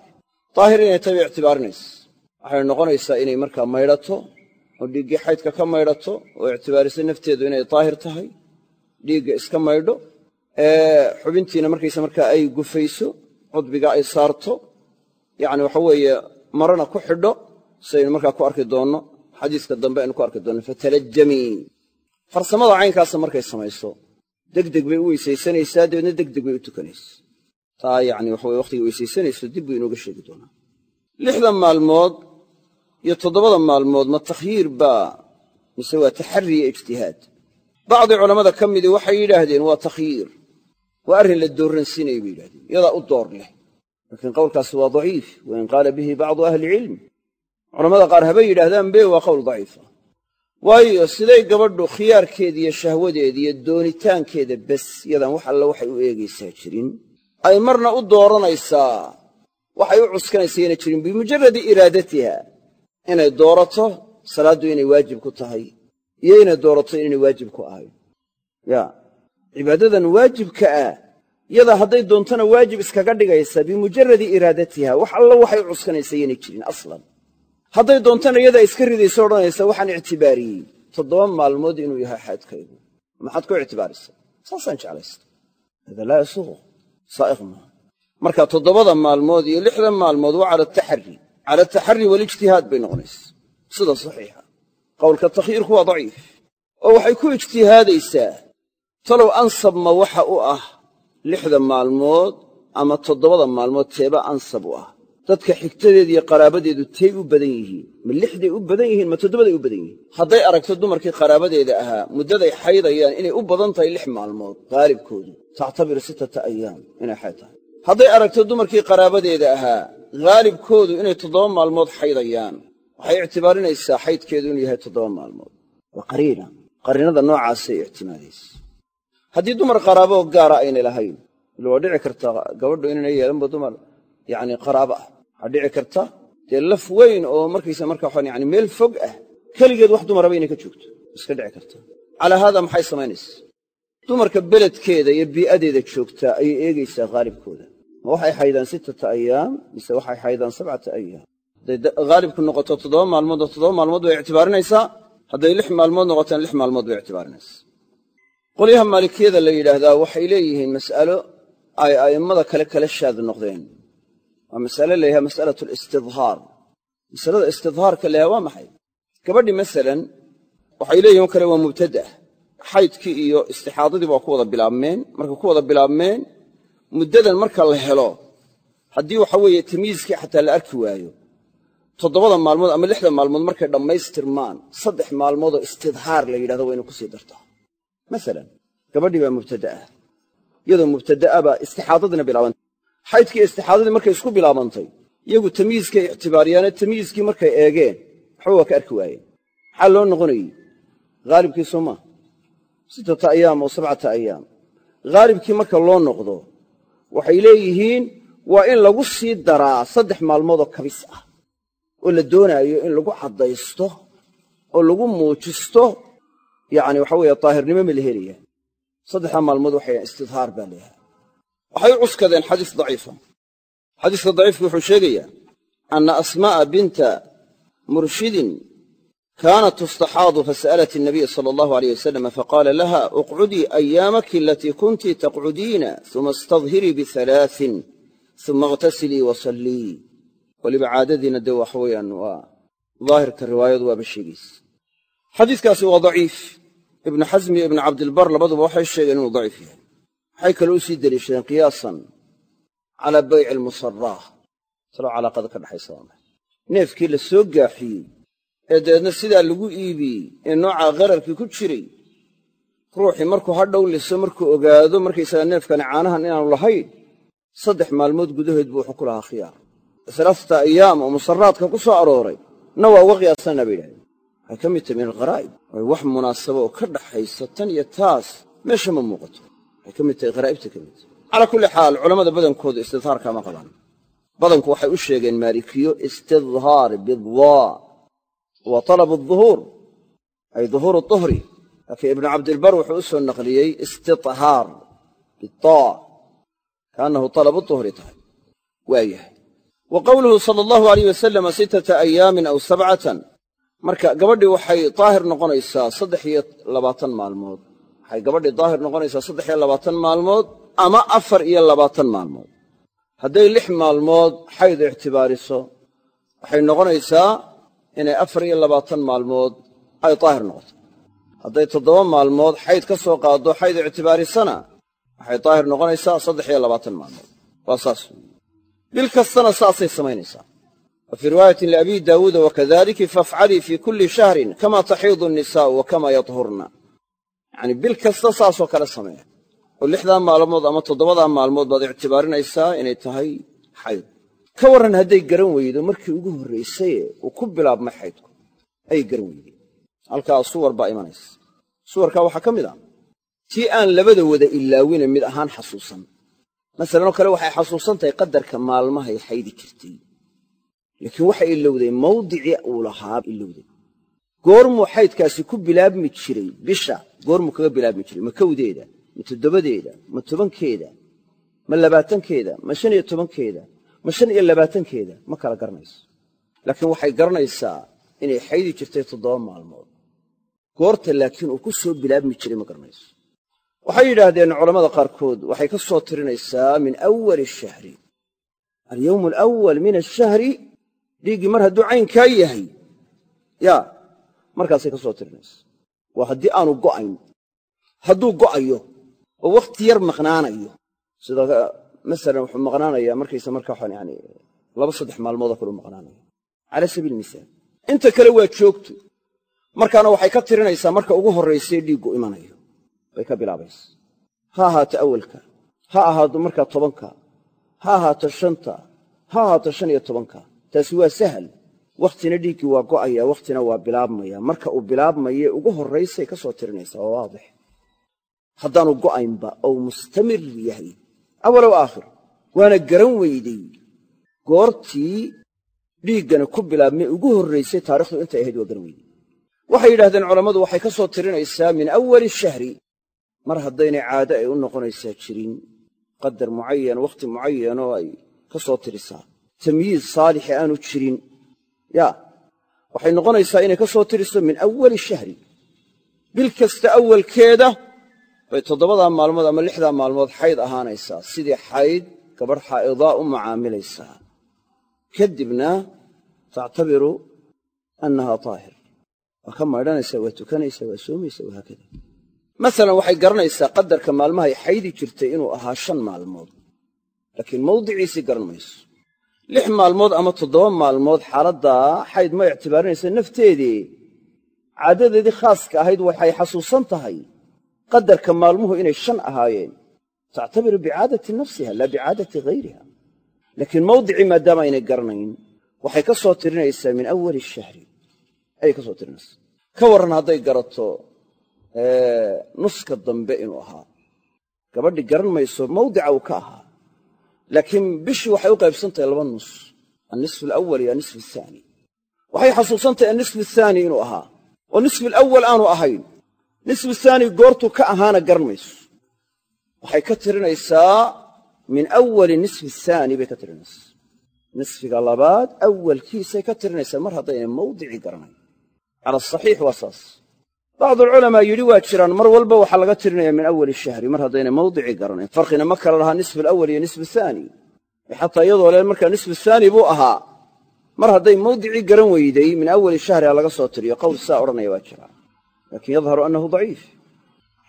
daahir inay tahay bay ictibaarinaysa waxay noqonaysaa inay markaa maydhato oo dhiiggii xaydka ka maydhato oo ictibaarisa nafteedu inay daahir tahay dhiigga iska maydho xubintiina markaysa markaa ay gufayso cudbiga ay saarto. Yacni waxa weeye marana ku xidho sidaynu markaa ku arki doonno xadiiska dambe aynu ku arki doonno fatalajamii farsamada caynkaasa markay samayso degdeg bay u weysaysanaysaa dabeedna degdeg bay u tukanaysa. Taa yacni waxa weye wakhtigay weysaysanayso dib buu inooga sheegi doonaa. Lixda maalmood iyo toddobada maalmood ma takhyiir baa mise waa taxari iyo ijtihaad? Bacdi culammada ka midii waxay yidhaahdeen waa takhyiir waa arrin la doorransiinaya bay yidhahdeen iyadaa u door leh. Laakiin qowlkaasi waa daciif wain qaala bihi bacdu ahlicilm culamada qaar habay yidhaahdaan be waa qowl daciifa waayo siday gabadhu khiyaarkeeda iyo shahwadeeda iyo doonitaankeeda bes yadan wax alle waxay u eegaysaa jirin. Ay marna u dooranaysaa waxay u cuskanaysaa yana jirin. Bimujaradi iraadatiha inay doorato salaaddu inay waajib ku tahay iyo inay doorato inaynay waajib ku ahayn. Ya cibaadadan waajibka ah yadaa hadday doontona waajib iskaga dhigaysa bimujaradi iraadatiha wax alla waxay u cuskanaysaa yanay jirin aslan hadday doontana iyadaa iska ridayso odhanaysa waxaan ictibaariyey. Toddoba maalmood inuu yahay xaydkaygu maxaad ku ictibaarisa saasaan jeclaysta hada laa yasuuqu saa'iq maaha. Marka toddobada maalmood iyo lixdan maalmood waa cala ataxari cala ataxari walijtihaad bay noqonaysa sida saxiixa. Qowlka takhyiirku waa daciif. Oo waxay ku ijtihaadaysaa talow ansab ma waxa u ah lixda maalmood ama toddobada maalmood teeba ansab u ah dadka xigtadeeda iyo qaraabadeedu tay u badan yihiin ma lixday u badan yihiin ma toddobaday u badan yihiin. Hadday aragto dumarkii qaraabadeeda ahaa muddaday xaydayaan inay u badan tahay lix maalmood haalibkoodu tactabir sittata ayaam inay xayd tahay. Hadday aragto dumarkii qaraabadeeda ahaa haalibkoodu inay toddoba maalmood xaydayaan. Waxay ictibaarinaysaa xaydkeedu inuu yahay toddoba maalmood. Waa qariina qariinada noocaasay ictimaadaysa. Haddii dumar qaraaboo gaara aynay lahayn ila waa dhici kartaa gabadhu inayna yeelanba dumar yacni qaraabo ah waxaa dhici karta. Dee laf weyn oo markaysa marka waxaan yani meel fog ah keligeed wax dumaraba inay ka joogto. Iska dhici karta. Calaa haada maxay samaynaysaa dumarka beledkeeda iyo bii'adeeda joogtaa ayay eegaysaa haalibkooda ma waxay xaydaan sittata ayaam mise waxay xaydaan sabcata ayaam hadday haalibku noqoto toddoba maalmood oo toddoba maalmood bay ictibaarinaysaa hadday lix maalmood noqotaan lix maalmood bay ictibaarinaysaa qolyaha maalikiyada la yidhaahdaa waxay leeyihiin mas'alo ay a'immada kale kala shaad noqdeen waa masale la yhaha masalatu alistidhaar masalada istidhaarka la yaha waa maxay? Gabadhii masalan waxay leeyihiin o kale waa mubtada'a xaydkii iyo istixaadadii waa ku wada bilaabmeen. Markay ku wada bilaabmeen muddadan marka la helo haddii waxa weeye tamyiiskii xataa la arki waayo toddobada maalmood ama lixda maalmood markay dhammaystirmaan saddex maalmoodoo istidhaar la yidhahdo wayna ku sii dartaa masalan gabadhii baa mubtada'a iyadoo mubtada'abaa istixaadadiina bilaabantay xaydkii istixaadadii markay isku bilaabantay iyagu tamyiiskay ictibaariyaane tamyiiskii markay eegeen waxba waa ka arki waayeen maxaa loo noqonayey? Haalibkii soo maa sittata ayaam oo sabcata ayaam. Haalibkii marka loo noqdo waxay leeyihiin waa in lagu sii daraa saddex maalmoodoo kabis ah. Oo la doonaayo in lagu caddaysto oo lagu muujisto yacni waxa weeye daahirnimo ma la helaya saddexdaa maalmood waxay istidhaar baa leeyahay waxay u cuskadeen xadiis daciifa xadiiska daciifka wuxuu sheegayaa ana asmaa'a binta murshidin kaanat tustaxaadu fasalat inabiy sala allahu aleyh wasalam faqaala laha uqcudii ayaamaki alatii kunti taqcudiina uma istadhirii bihalaain uma iqtasilii wasallii weliba caadadiina dee waxa weeyaan waa daahirka riwaayadu waaba sheegaysa xadiiskaasi waa daciif. Ibnu xasmi iyo ibnu cabdilbar labaduba waxay sheegeen inuu daciif yahay waxay kaloo u sii deliishadeen qiyaasan calaa bayci almusaraah saloo calaaqada ka dhexaysa waa maxay? Neefkii la soo gaaxiyey ee dabeedna sidaa lagu iibiyey ee noocaa qararkii ku jiray ruuxii markuu ha dhow liso markuu ogaado markaysaga neefkani caanahan inaanu lahayn saddex maalmood gudahood buu wuxuu ku lahaa khiyaar. Alaasata ayaam oo musaraadka ku soo arooray na waa uga qiyaasannaa bay yidhahdeen waxay ka mid tahay min algharaa'ib way wax munaasabo oo ka dhaxaysa tan iyo taas meesha ma muuqato waxay ka mid kulli xaal culammada badankoodu istidhaarka ma qabaan badanku waxay u sheegeen maalikiyo istidhaar bidaa wa talabu aduhuur ay duhuuru duhri laakiin ibnu cabdilbar wuxuu u naqliyey istidhaar bidaa kaannahu talabu duhri tahay. Waayahay wa qowluhu sala allahu alayh wasalama sittata ayaamin aw sabcatan. Marka gabadhii waxay daahir noqonaysaa saddex iyo labaatan maalmood waxay gabadhii daahir noqonaysaa saddex iyo labaatan maalmood ama afar iyo labaatan maalmood. Hadday lix maalmood xayd ictibaariso waxay noqonaysaa inay afar iyo labaatan maalmood ay daahir noqoto. Hadday toddoba maalmood xayd ka soo qaaddo xayd ictibaarisana waxay daahir noqonaysaa saddex iyo labaatan maalmood. Waa saas. Bil kastana saasay samaynaysaa. Wa fii riwaayatin liabii daawuuda wakadaliki faafcalii fii kulli shahrin kama taxiidu annisaa'u wa kama yacanii bil kasta saasoo kale sameeya. Oo lixdaa maalmood ama toddobadaa maalmood baad ictibaarinaysaa inay tahay xayd. Ka warran hadday garan weydo markii ugu horraysaye uu ku bilaabmay xaydku ayay garan weyday halkaa suwar baa imanaysa. Suwarkaa waxaa ka mid ah tii aan labada wada ilaawine mid ahaan xasuusan. Masalanoo kale waxay xasuusan tahay qadarka maalmahay xaydi jirtay laakiin waxay ilowday mawdicii uu lahaa ilowday goormuu xaydkaasi ku bilaabmi jiray bisha goormuu kaga bilaabmi jiray ma kowdeeda ma toddobadeeda ma tobankeeda ma labaatankeeda ma shan iyo tobankeeda ma shan iyo labaatankeeda ma kala garanayso. Laakiin waxay garanaysaa inay xaydi jirtay toddoba maalmood. Goorta laakiin uu ku soo bilaabmi jiray ma garanayso. Waxay yidhaahdeen culammada qaarkood waxay ka soo tirinaysaa min awali shahri. Alyowmu alawal min ashahri dhiiggii mar hadduu caynkaa yahay. Yaa markaasay ka soo tirinaysaa waa haddii aanu go'ayn hadduu go'ayo oo wakhti yar maqnaanayo. Sida masalan wuxuu maqnaanayaa markaysa marka waxaan yani laba saddex maalmoodoo kale u maqnaanaya cala sabiil misaal. Inta kale waa joogto. Markaana waxay ka tirinaysaa marka ugu horraysay dhiiggu imanayo. Bay ka bilaabaysa. Ha ahaato awalka. Ha ahaato markaa tobanka. Ha ahaato shanta. Ha ahaato shan iyo tobanka. Taasi waa sahal wakhtina dhiiggii waa go'aya wakhtina waa bilaabmaya. Marka uu bilaabmaye ugu horraysay ka soo waa waadix. Haddaanu go'aynba ou mustamir yahay. Awalow aakhir waana garan weydey goortii dhiiggana ku bilaabmay ugu horraysay taarikhdu intay ahayd waa garan weydey waxay yidhahdeen culammadu waxay ka soo tirinaysaa min awali shahri. Mar haddaynay caado ay u noqonaysaa jirin. Qadar mucayan wakhti mucayan oo ay ka soo tirisaa. Tamyiiz saalixi aanu jirin yaa waxay noqonaysaa inay ka soo tiriso min awali shahri. Bil kasta awalkeeda bay toddobadaa maalmood ama lixdaa maalmood xayd ahaanaysaa. Sidii xayd gabadh xaa'idaa u macaamilaysaa. Kadibna tactabiru annahaa taahir. Waa ka maydhanaysaa waa tukanaysaa waa soomaysaa wahaakada masalan waxay garanaysaa qadarka maalmahay xaydi jirtay inuu ahaa shan maalmood. Laakiin mawdiciisii garan mayso lix maalmood ama toddoba maalmood xaaladdaa xayd ma ictibaarinaysa nafteedii caadadeedii khaaska ahayd waxay xasuusan tahay qadarka maalmuhu inay shan ahaayeen. Tactabiru bicaadati nafsiha laa bicaadati hayriha laakiin mawdicii maadaama aynay garanayn waxay ka soo tirinaysaa min awali shahri. Ayay ka soo tirinaysaa. Ka warran hadday garato nuska dambe inuu ahaa. Gabadhi garan mayso mawdica uu ka ahaa laakiin bishii waxay u qaybsan tahay laba nus annisfu alawal iyo annisfu athaani waxay xasuusan tahay annisfu athaani inuu ahaa. Oo nisfu alawal aanu ahayn. Nisfu thaani goortuu ka ahaana garan mayso. Waxay ka tirinaysaa min awali nisfi athaani bay ka tirinaysaa. Nisfiga labaad awalkiisay ka tirinaysaa mar haddaynay mawdicii garanayn. Cala waa saas bacdualculamaa yidhi waa jiraan mar walba waxaa laga tirinaya min awali shahri mar haddaynay mawdicii garanayn farqina ma kala lahaa nisfu alawal iyo nisfu athaani xataa iyadoo leen markaa nisfu athaani buu ahaa mar hadday mawdicii garan weyday min awali shahri ha laga soo tiriyo qowl saa odhanaya waa jiraa laakiin yadharu annahu daciif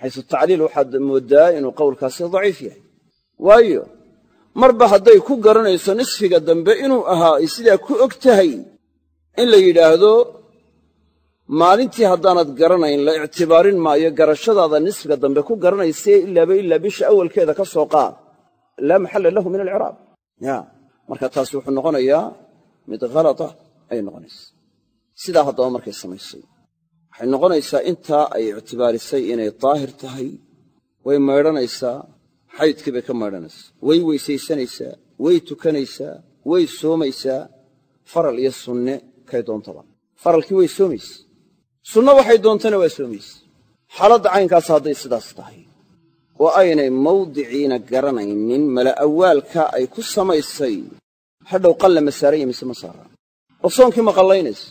xaysu tacliil waxaad mooddaa inuu qowlkaasi daciif yahay waayo marba hadday ku garanayso nisfiga dambe inuu ahaa sidaa ku og tahay in la yidhaahdo maalintii haddaanad garanayn la ictibaarin maayo garashadaada nisfiga dambe ku garanaysee ilaaba ilaa bisha awalkeeda ka soo qaad laa maxalla lahu min alciraab ya marka taasi wuxuu noqonayaa mid halata ayay noqonaysaa sidaa haddaba markay samaysay waxay noqonaysaa intaa ay ictibaarisay inay daahir tahay way maydhanaysaa xaydkii bay ka maydhanaysaa way weysaysanaysaa way tukanaysaa way soomaysaa faral iyo sunne kay doontaba. Faralkii way soomaysa sunno waxay doontana waa soomaysa xaaladda caynkaas hadday sidaas tahay. Oo aynay mawdiciina garanaynin mala awaalka ay ku samaysay. Hadhow qalla ma saaran yahi mise ma saaraan oo soonkii ma qallaynaysa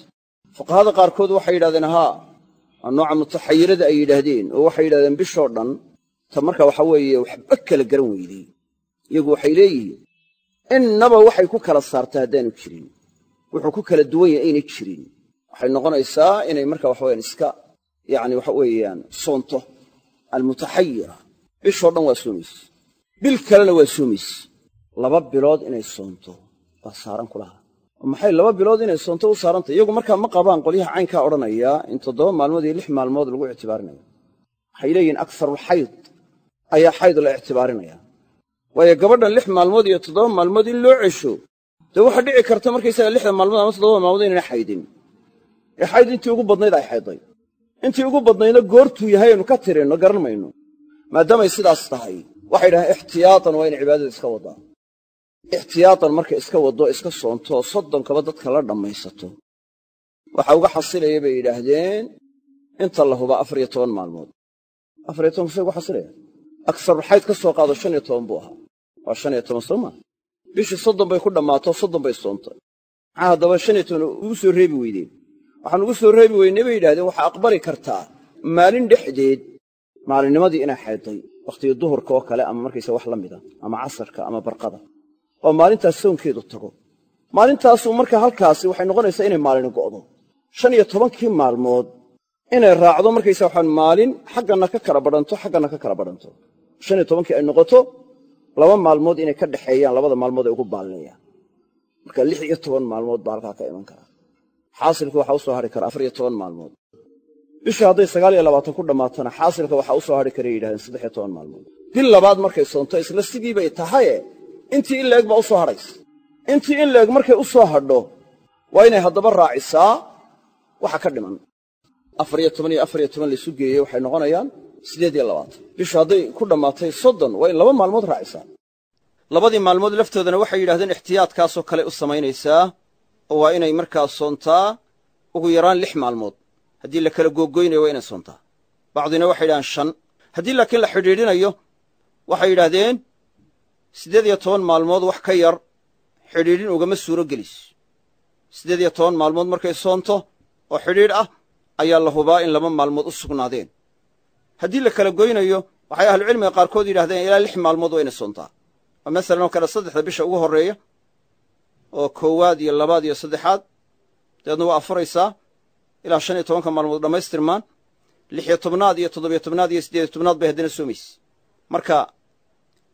fuqahada qaarkood waxay yidhahdeen haa waa nooca mutaxayirada ay yidhaahdeen oo waxay yidhahdeen bishoo dhan. Ta marka waxa weeye waxba kala garan weydey. Iyagu waxay leeyihiin innaba waxay ku kala saartaa haddaanu jirin. Wuxuu ku kala duwan yahay aynay jirin waxay noqonaysaa inay marka waxa weyaan iska yacni waxa weeyaan soonto. Almutaxayira bishoo dhan waa soomayse bil kalena waa soomayse laba bilood inay soonto baa saaran kulaha. Maxay laba bilood inay soonto u saarantay iyagu markaa ma qabaan qolyaha caynkaa odhanaya in toddoba maalmood iyo lix maalmood lagu ictibaarinayo waxay leeyihiin akarulxayd ayaa xayd la ictibaarinaya. Waayo gabadhan lix maalmood iyo toddoba maalmood in loo cesho. Dee waxaa dhici karta markaysaga lixda maalmood ama toddobada maalmood inayna xaydin ee xayd intii ugu badnayd ay xayday intii ugu badnaydna goortuu yahay aynu ka tirinno garan mayno maadaamay sidaas tahay waxay dhahaan ixtiyaatan waa inay cibaadada iska waddaa ixtiyaatan markay iska waddo iska soontoo soddonkaba dadka la dhammaysato. Waxa uga xasilaya bay yidhaahdeen inta la hubaa afar iyo toban maalmood. Afar iyo tobanku say uga xasilaya. Agsarulxayd ka soo qaado shan iyo toban buu ahaa. Waa shan iyo toban soo bishii soddon bay ku dhammaato soddon bay soontay maxaa haddaba shan iyo toban ugu soo reebi weydeen waxaan ugu soo reebi weynay bay yidhahdeen waxaa aqbali kartaa maalin dhexdeed maalinnimadii inay xayday wakhtiga duhurka oo kale ama markaysa wax la mida ama casarka ama barqada oo maalintaas soonkeedu tago. Maalintaasu marka halkaasi waxay noqonaysaa inay maalini go'do. Shan iyo tobankii maalmood inay raacdo markaysa waxaan maalin xaggana ka kala badhanto xaggana ka kala badhanto shan iyo tobankii ay noqoto laba maalmood inay ka dhexeeyaan labada maalmood ay ugu baalinayaan marka lix iyo toban maalmood baa halkaa ka iman kara xaasilka waxaa u soo kara afar iyo toban maalmood. Bishii hadday sagaal iyo labaatan ku dhammaatana xaasilka waxaa u soo hadhi karay yidhahdeen saddex iyo toban maalmood. Bil labaad markay soonto isla sidii bay tahaye intii in laeg baa u soo hadhaysa intii in laeg markay u soo hadho waa inay haddaba raacisaa waxa ka dhiman. Afar iyo toban iyo afar iyo toban laysu geeyey waxay noqonayaan siddeed iyo labaatan. Bishu hadday ku dhammaatay soddon waa in laba maalmood raacisaa. Labadii maalmood laftoodana waxay yidhahdeen ixtiyaadkaasoo kale u samaynaysaa oo waa inay markaa soontaa ugu yaraan lix maalmood. Haddii la kala googoynayo waa inay soontaa. Bacdina waxay yidhahdeen shan. Haddii laakiin la xidhiidhinayo waxay yidhaahdeen siddeed iyo toban maalmood wax ka yar xidhiidhin ugama suuro gelis. Siddeed iyo toban maalmood markay soonto oo xidhiidh ah ayaa la hubaa in laba maalmood u sugnaadeen. Haddii la kala goynayo waxay ahlucilmiga qaarkood yidhahdeen ilaa lix maalmood waa inay soontaa. Oo masalan oo kale saddexda bisha ugu horreeya oo koowaad iyo labaad iyo saddexaad dabeedna waa afuraysaa ilaa shan iyo tobanka maalmood dhammaystirmaan lix iyo tobnaad iyo toddobiyo tobnaad iyo siddeed iyo tobnaad bay haddana soomayse marka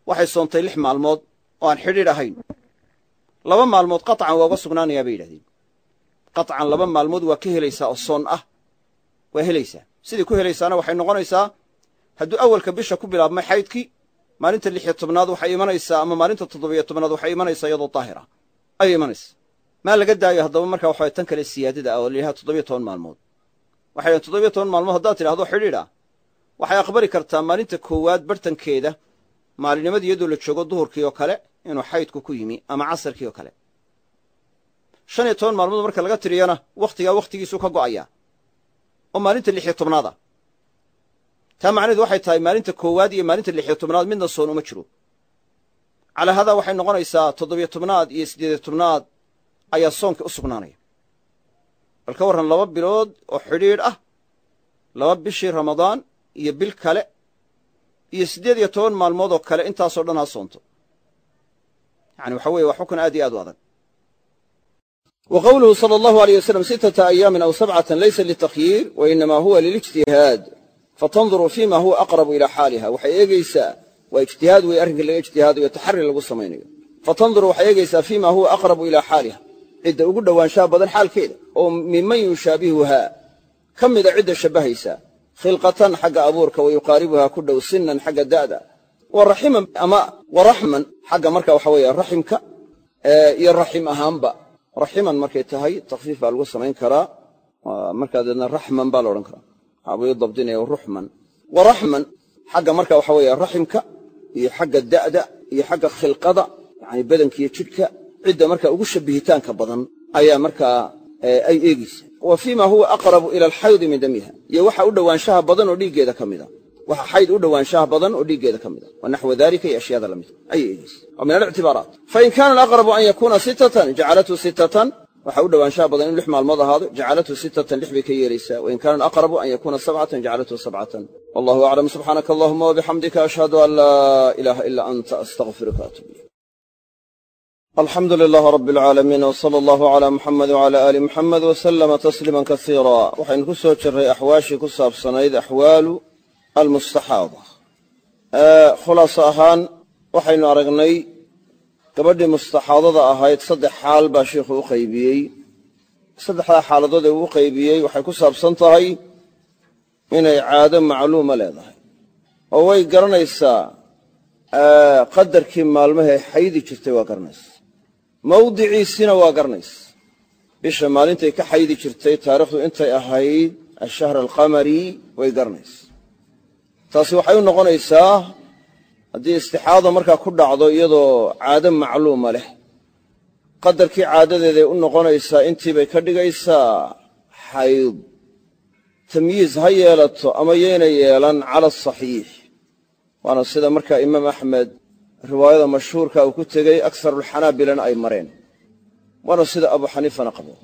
waxay soontay lix maalmood oo aan xidhiidh ahayn. Laba maalmood qaطcan waa uga sugnaanayaa bay yidhahdeen. Qaطcan laba maalmood waa ka helaysaa oo soon ah. Waa helaysaa. Sidai ku helaysaana waxay noqonaysaa hadduu awalka bisha ku bilaabmay xaydkii maalinta lix iyo tobnaad waxay imanaysaa ama maalinta toddobiyo tobnaad waxay imanaysaa iyadoo daahir ah ayay imanaysaa maa laga daayo haddaba marka waxa tan kale siyaadada ah oo la yidhaha toddobiyo toban maalmood. Waxay dhahen toddobiyo toban maalmood haddaad tidhahdo xidhiidh ah waxay aqbali kartaa maalinta koowaad bartankeeda maalinimadii iyadoo la joogo duhurkii oo kale inuu xaydku ku yimi ama casarkii oo kale. Shan iyo toban maalmood marka laga tiriyana wakhtigaa wakhtigiisuu ka go'ayaa oo maalinta lix iyo tobnaad ah. Taa macnaheedu waxay tahay maalinta koowaad iyo maalinta lix iyo tobnaad midna soon uma jiro calaa haadaa waxay noqonaysaa toddobiyo tobnaad iyo siddeediyo tobnaad ayaa soonka u sugnaanaya. Bal ka warran laba bilood oo xidhiidh ah laba bishii ramadaan iyo bil kale iyo siddeed iyo toban maalmood oo kale intaasoo dhan ha soonto. Yani waxa weye waa xukun aad iyo aad u adag. Wa qowluhu sala allahu aleyh wasalam sittata ayaamin aw sabcatan laysa litakhyiir wa inamaa huwa lilijtihaad fatanduruu fima huwa aqrabu ilaa xaaliha. Waxay eegaysaa waa ijtihaad wey arrinka laga ijtihaadayo taxari lagu samaynayo. Fatanduruu waxay eegaysaa fima huwa aqrabu ilaa xaaliha. Cidda ugu dhowaanshaha badan xaalkeeda oo miman yushaabihuhaa. Ka mida cidda shabbahaysa khilqatan xagga abuurka wa ku dhow sinan xagga da'da. Wa raximan ama wa xagga marka waxa weeye raximka iyo raxim ahaanba. Raximan markay tahay takfiif baa lagu samayn karaa. Markaa raxman baa la odhan karaa. Waxaabuu ii dabdinaya ruxman. Wa raxman xagga marka waxa weeye raximka iyo xagga da'da iyo xagga khilqada yani badanka iyo jidhka cidda marka ugu shabbihitaanka badan ayaa markaa ay eegaysa. Wa fiima huwa aqrabu ila alxaydi min damiha iyo waxa u dhowaanshaha badan oo dhiiggeeda ka mida waxa xayd u dhowaanshaha badan oo dhiiggeeda ka mida wa naxwa dalika iyo ashyaada lamida ayay eegaysa. Oo min alictibaaraat. Fain kaana alaqrabu an yakuuna sittatan jacalathu sittatan waxa u dhowaanshaha badan inu lix maalmood ahaado jacalathu sittatan lix bay ka yeelaysaa wain kaana alaqrabu an yakuuna sabcatan jacalathu sabcatan wallahu aclam subxaanaka allahuma wabixamdika ashhadu an laa ilaaha ila anta astaqfiruka atub ilayk. Alxamdu lilaah rab alcaalamiin w sala allahu calaa muxamed wcala aali muxamed wasalama tasliiman kasiira waxaynu ku soo jirray axwaashii ku saabsanayd axwaalu almustaxaada. Khulaaso ahaan waxaynu aragnay gabadhii mustaxaadada ahayd saddex xaal baa sheikhu u qaybiyey. Saddexdaa xaaladood ee uu qaybiyey waxay ku saabsan tahay inay caado macluuma leedahay. Oo way garanaysaa qadarkii maalmahay xaydi jirtay waa garanaysa mawdiciisina waa garanaysa bisha maalintay ka xaydi jirtay taarikhdu intay ahayd ashahr alqamari way garanaysa taasi waxay u noqonaysaa haddii istixaada markaa ku dhacdo iyadoo caado macluuma leh qadarkii caadadeeday u noqonaysaa intiibay ka dhigaysaa xayd tamyiiz ha yeelato ama yayna yeelan cala asaxiix waana sida markaa imaam axmed riwaayada mashhuurka uu ku tegey akarulxanaabilana ay mareen. Waana sida abu xaniifana qabo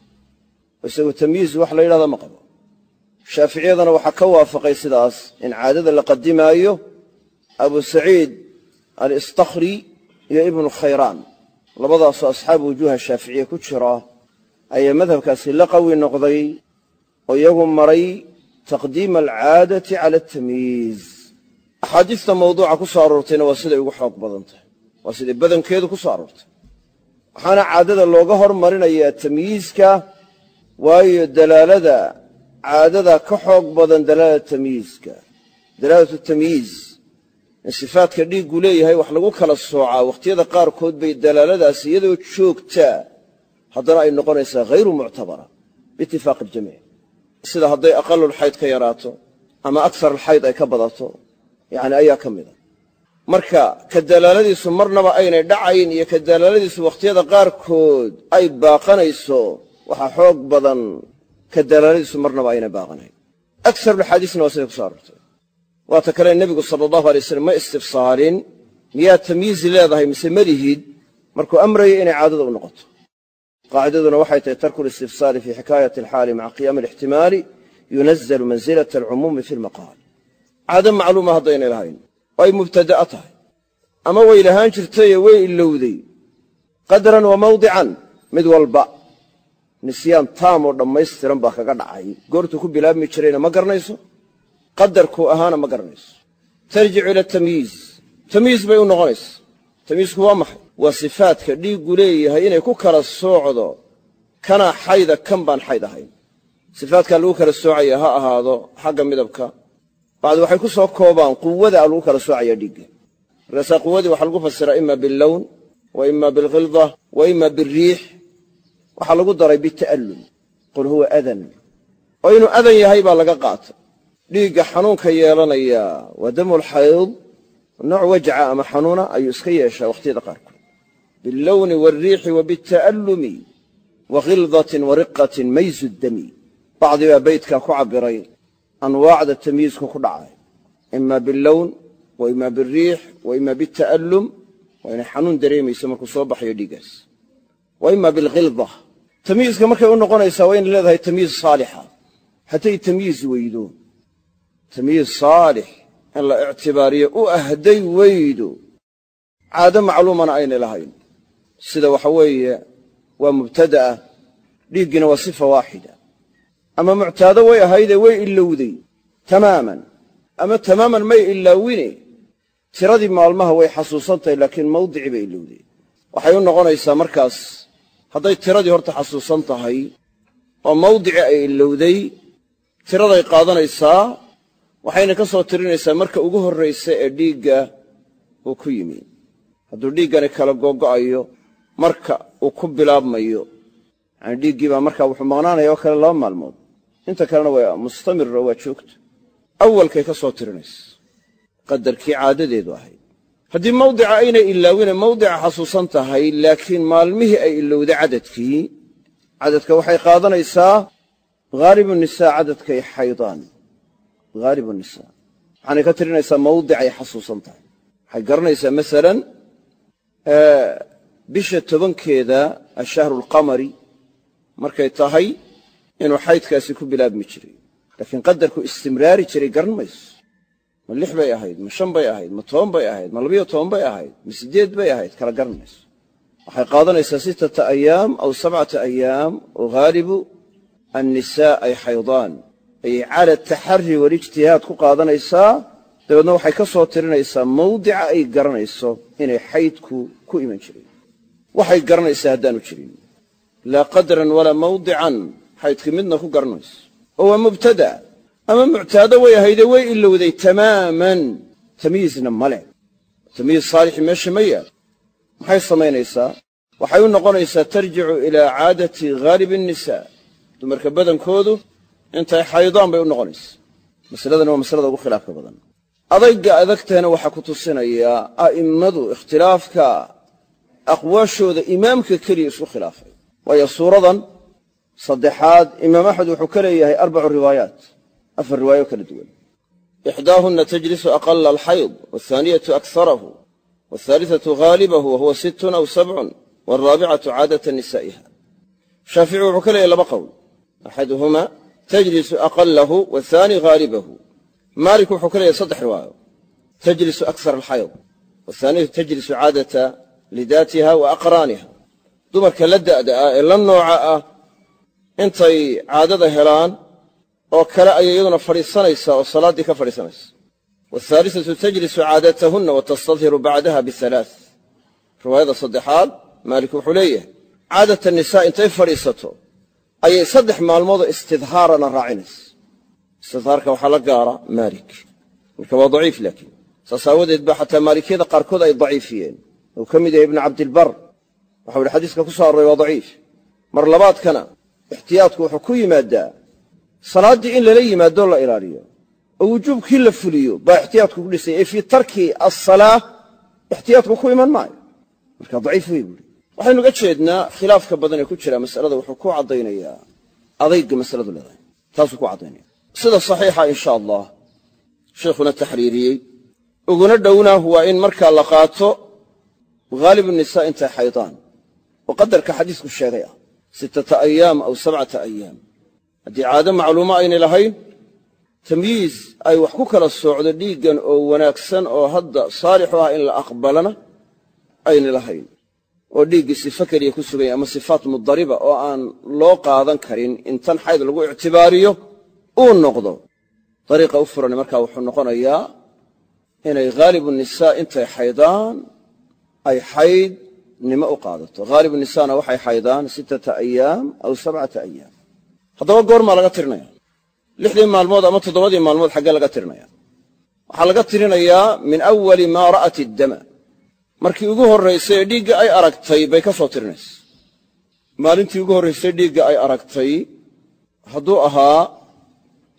isagu tamyiiz wax la yidhahda ma qabo. Shaaficiyadana waxaa ka waafaqay sidaas in caadada la qadimaayo. Abu saciid alistakhri iyo ibnu khayraan labadaasoo asxaabu wujuuha shaaficiye ku jira ayaa madhabkaasi la qawi noqday oo iyagu maray taqdiima alcaadati cala atamyiiz axaadiista mawduuca ku soo aroortayna waa siday ugu xoog badan tahay waa siday badankeedu ku soo aroortay. Waxaana caadada looga hormarinayaa tamyiizka waayo dalaalada caadada ka xoog badan dalaalada tamyiizka dalaalatu tamyiiz in sifaadka dhiiggu leeyahay wax lagu kala soocaa wakhtiyada qaarkood bay dalaaladaas iyadoo joogtaa haddana ay noqonaysaa hayru muctabara biitifaaqi aljamiic. Sida hadday aqalulxayd ka yaraato ama akaralxayd ay ka badato yani ayaa ka mida marka ka dalaaladiisu marnaba aynay dhacayn iyo ka dalaaladiisu wakhtiyada qaarkood ay baaqanayso waxaa xoog badan ka dalaaladiisu marnaba aynay baaqanayn. Akarulaxaadiisna waa siday kuso arortay waata kale nebigu sala allahu alay slam ma istifsaalin miyaa tamyiizi leedahay mise malihid markuu amrayay inay caadada u noqoto. Qaacidaduna waxay tahay tarku listifsaali fii xikaayati alxaali maca qiyaami alixtimaali yunazalu mansilata alcumuumi fi lmaqaal caado macluuma haddaynay lahayn. Oo ay mubtada'a tahay. Ama way lahaan jirtaye way ilowday qadran wa mawdican mid walba. Nisyaan taam oo dhammaystiran baa kaga dhacay. Goortuu ku bilaabmi jirayna ma garanayso qadarkuu ahaana ma garanayso. Tarjicu ila tamyiiz. Tamyiiz bay u noqonaysa. Tamyiizku waa maxay? Waa sifaadka dhiiggu leeyahay inay ku kala soocdo. Kanaa xayda kan baan xayd ahayn. Sifaadkaa lagu kala soocaya ha ahaado xagga midabka. Bacdi waxay ku soo koobaan quwadaa lagu kala soocaya dhiigga. Markaasaa quwadii waxaa lagu fasiraa ima billown wa ima bilkhilda wa ima bilriix. Waxaa lagu daray bita'allum qul huwa adan oo inuu adan yahay baa laga qaata dhiigga xanuunka yeelanaya waa damulxayd nooc wajca ama xanuuna ayuu iska yeeshaa wakhtiyada qaarkood. Billowni waalriixi wa bita'allumi wa khildatin wa riqatin dami. Bacdi baa beydkaa ku cabbiray anwaacda tamyiizku ku dhacay. Ima billown wa ima bilriix wa ima bita'allum waa inay xanuun dareemayso markuu soo baxayo dhiiggaas. Wa ima bilkhilda tamyiizka markay u noqonaysaa waa inay leedahay tamyiiz saalixa. Hadday tamyiiz weydo tamyiiz saalix in la ictibaariyo u ahday weydo caado macluumana aynay lahayn. Sida waxa weeye waa mubtada'a dhiiggina waa sifa waaxida ama muctaado way ahaydee way ilowday tamaaman. Ama tamaaman may ilaawine tiradii maalmaha way xasuusan tahay laakiin mawdicii bay ilowday waxay u noqonaysaa markaas hadday tiradii horta xasuusan tahay oo mawdicii ay ilowday tiraday qaadanaysaa waxayna ka soo tirinaysaa marka ugu horraysa ee dhiigga uu ku yimi. Hadduu dhiiggani kala googo'ayo marka uu ku bilaabmayo yacani dhiiggii baa markaa wuxuu maqnaanaya oo kale laba maalmood. Inta kalena waa mustamirro waa joogto. Awalkay ka soo tirinaysa. Qadarkii caadadeedu ahayd. Haddii mawdica aynay ilaawine mawdica xasuusan tahay laakiin maalmihii ay ilowday cadadkii cadadka waxay qaadanaysaa haalibu nisaa cadadkay xaydaan haalibu nisaa waxaanay ka tirinaysaa mawdicay xasuusan tahay. Waxay garanaysaa masalan bisha tobankeeda ashahru alqamari markay tahay inuu xaydkaasi ku bilaabmi jiray. Laakiin qadarku istimraari jiray garan mayso. Ma lix bay ahayd ma shan bay ahayd ma toban bay ahayd ma labayo toban bay ahayd ma siddeed bay ahayd kala garan mayso. Waxay qaadanaysaa sittata ayaam aw sabcata ayaam oo haalibu ay xaydaan ayay cala taxari walijtihaad ku qaadanaysaa dabeedna waxay ka soo tirinaysaa mawdica ay garanayso inay xaydku ku iman jiray waxay garanaysaa haddaanu jirin. Laa qadran walaa mawdican xaydkii midna ku garanayso. Oo waa mubtada ama muctaado way ahaydee way ilowday tamaaman tamyiizna male tamyiiz saalixi meesha ma yaal maxay samaynaysaa? Waxay u noqonaysaa tarjicu ilaa caadati haalibi annisaa dumarka badankoodu intay xaydaan bay u noqonaysaa masaladan waa masalada ugu khilaafka badan. Adayga adagtahna waxaa ku tusinayaa a'immadu ikhtilaafka aqwaashooda imaamka keliya isku khilaafay. Waayo suuradan saddexaad imaam axmed wuxuu ka arbacu riwaayaat afar riwaayo kala duwan. Ixdaahunna tajlisu aqala alxayd waathaaniyatu aksarahu waathaalitatu haalibahu wa sittun aw sabcun waalraabicatu caadata nisaa'iha. Shaafici wuxuu ka leeyahay laba qowl. Axaduhuma tajlisu aqalahu wathaani haalibahu maalik wuxuu ka leeyahay saddex riwaayo tajlisu aksar alxayd wathaaniyatu tajlisu caadata lidaatiha wa aqraaniha. Dumarka la da'da ah ee la nooca ah intay caadada helaan oo kale ayay iyaduna fadhiisanaysaa oo salaaddii ka fadhiisanaysa. Waathaalisatu tajlisu caadatahunna wa tastadhiru bacdaha bihalaa riwaayada ayay saddex maalmoodoo istidhaarana raacinaysa. Istidhaarka waxaa la gaara maalik. Marka waa daciif laakiin. Saas aawadeed baa xataa maalikiyada qaarkood ay daciifiyeen. Uu ka mid yahay ibnu cabdilbar. Waxau ihi xadiiska ku soo arroray waa daciif. Mar labaadkana ixtiyaadku wuxuu ku yimaadaa salaaddii in lala yimaadoo la ilaaliyo oo wujuubkii la fuliyo baa ixtiyaadku ku dhisay ee fii tarki asalaa ixtiyaadku ku iman maayo. Marka daciif wey buui waxaynu ga jeednaa khilaafka badan ee ku jira masalada wuxuu ku caddaynayaa adayga masaladu leedahay. Taasuu ku caddaynaya sida saxiixa insha allah sheikhuna taxriiriyey uguna dhowna waa in markaa la qaato haalibu nisaa intay xaydaan oo qadarka xadiisku sheegay ah sittata ayaam aw sabcata ayaam haddii caado macluumo aynay lahayn tamyiis ay wax ku kala soocdo dhiiggan oo wanaagsan oo hadda saalixu ah in la aqbalana aynay lahayn oo dhiiggii sifo keliya ku suganya ama sifaat mudariba oo aan loo qaadan karin in tan xayd lagu ictibaariyo uu noqdo dariiqa u furani markaa wuxuu noqonayaa inay haalibu nisaa intay xaydaan ay xayd nimo u qaadato. Haalibu nisaana waxay xaydaan sittata ayaam aw sabcata ayaam. Haddaba goormaa laga tirinaya lixdii maalmood ama toddobadii maalmood xaggee laga tirinaya waxaa laga tirinayaa min awali maa ra'at iddama markii ugu horraysay ee dhiigga ay aragtay bay ka soo tirinaysa maalintii ugu horraysay dhiigga ay aragtay hadduu ahaa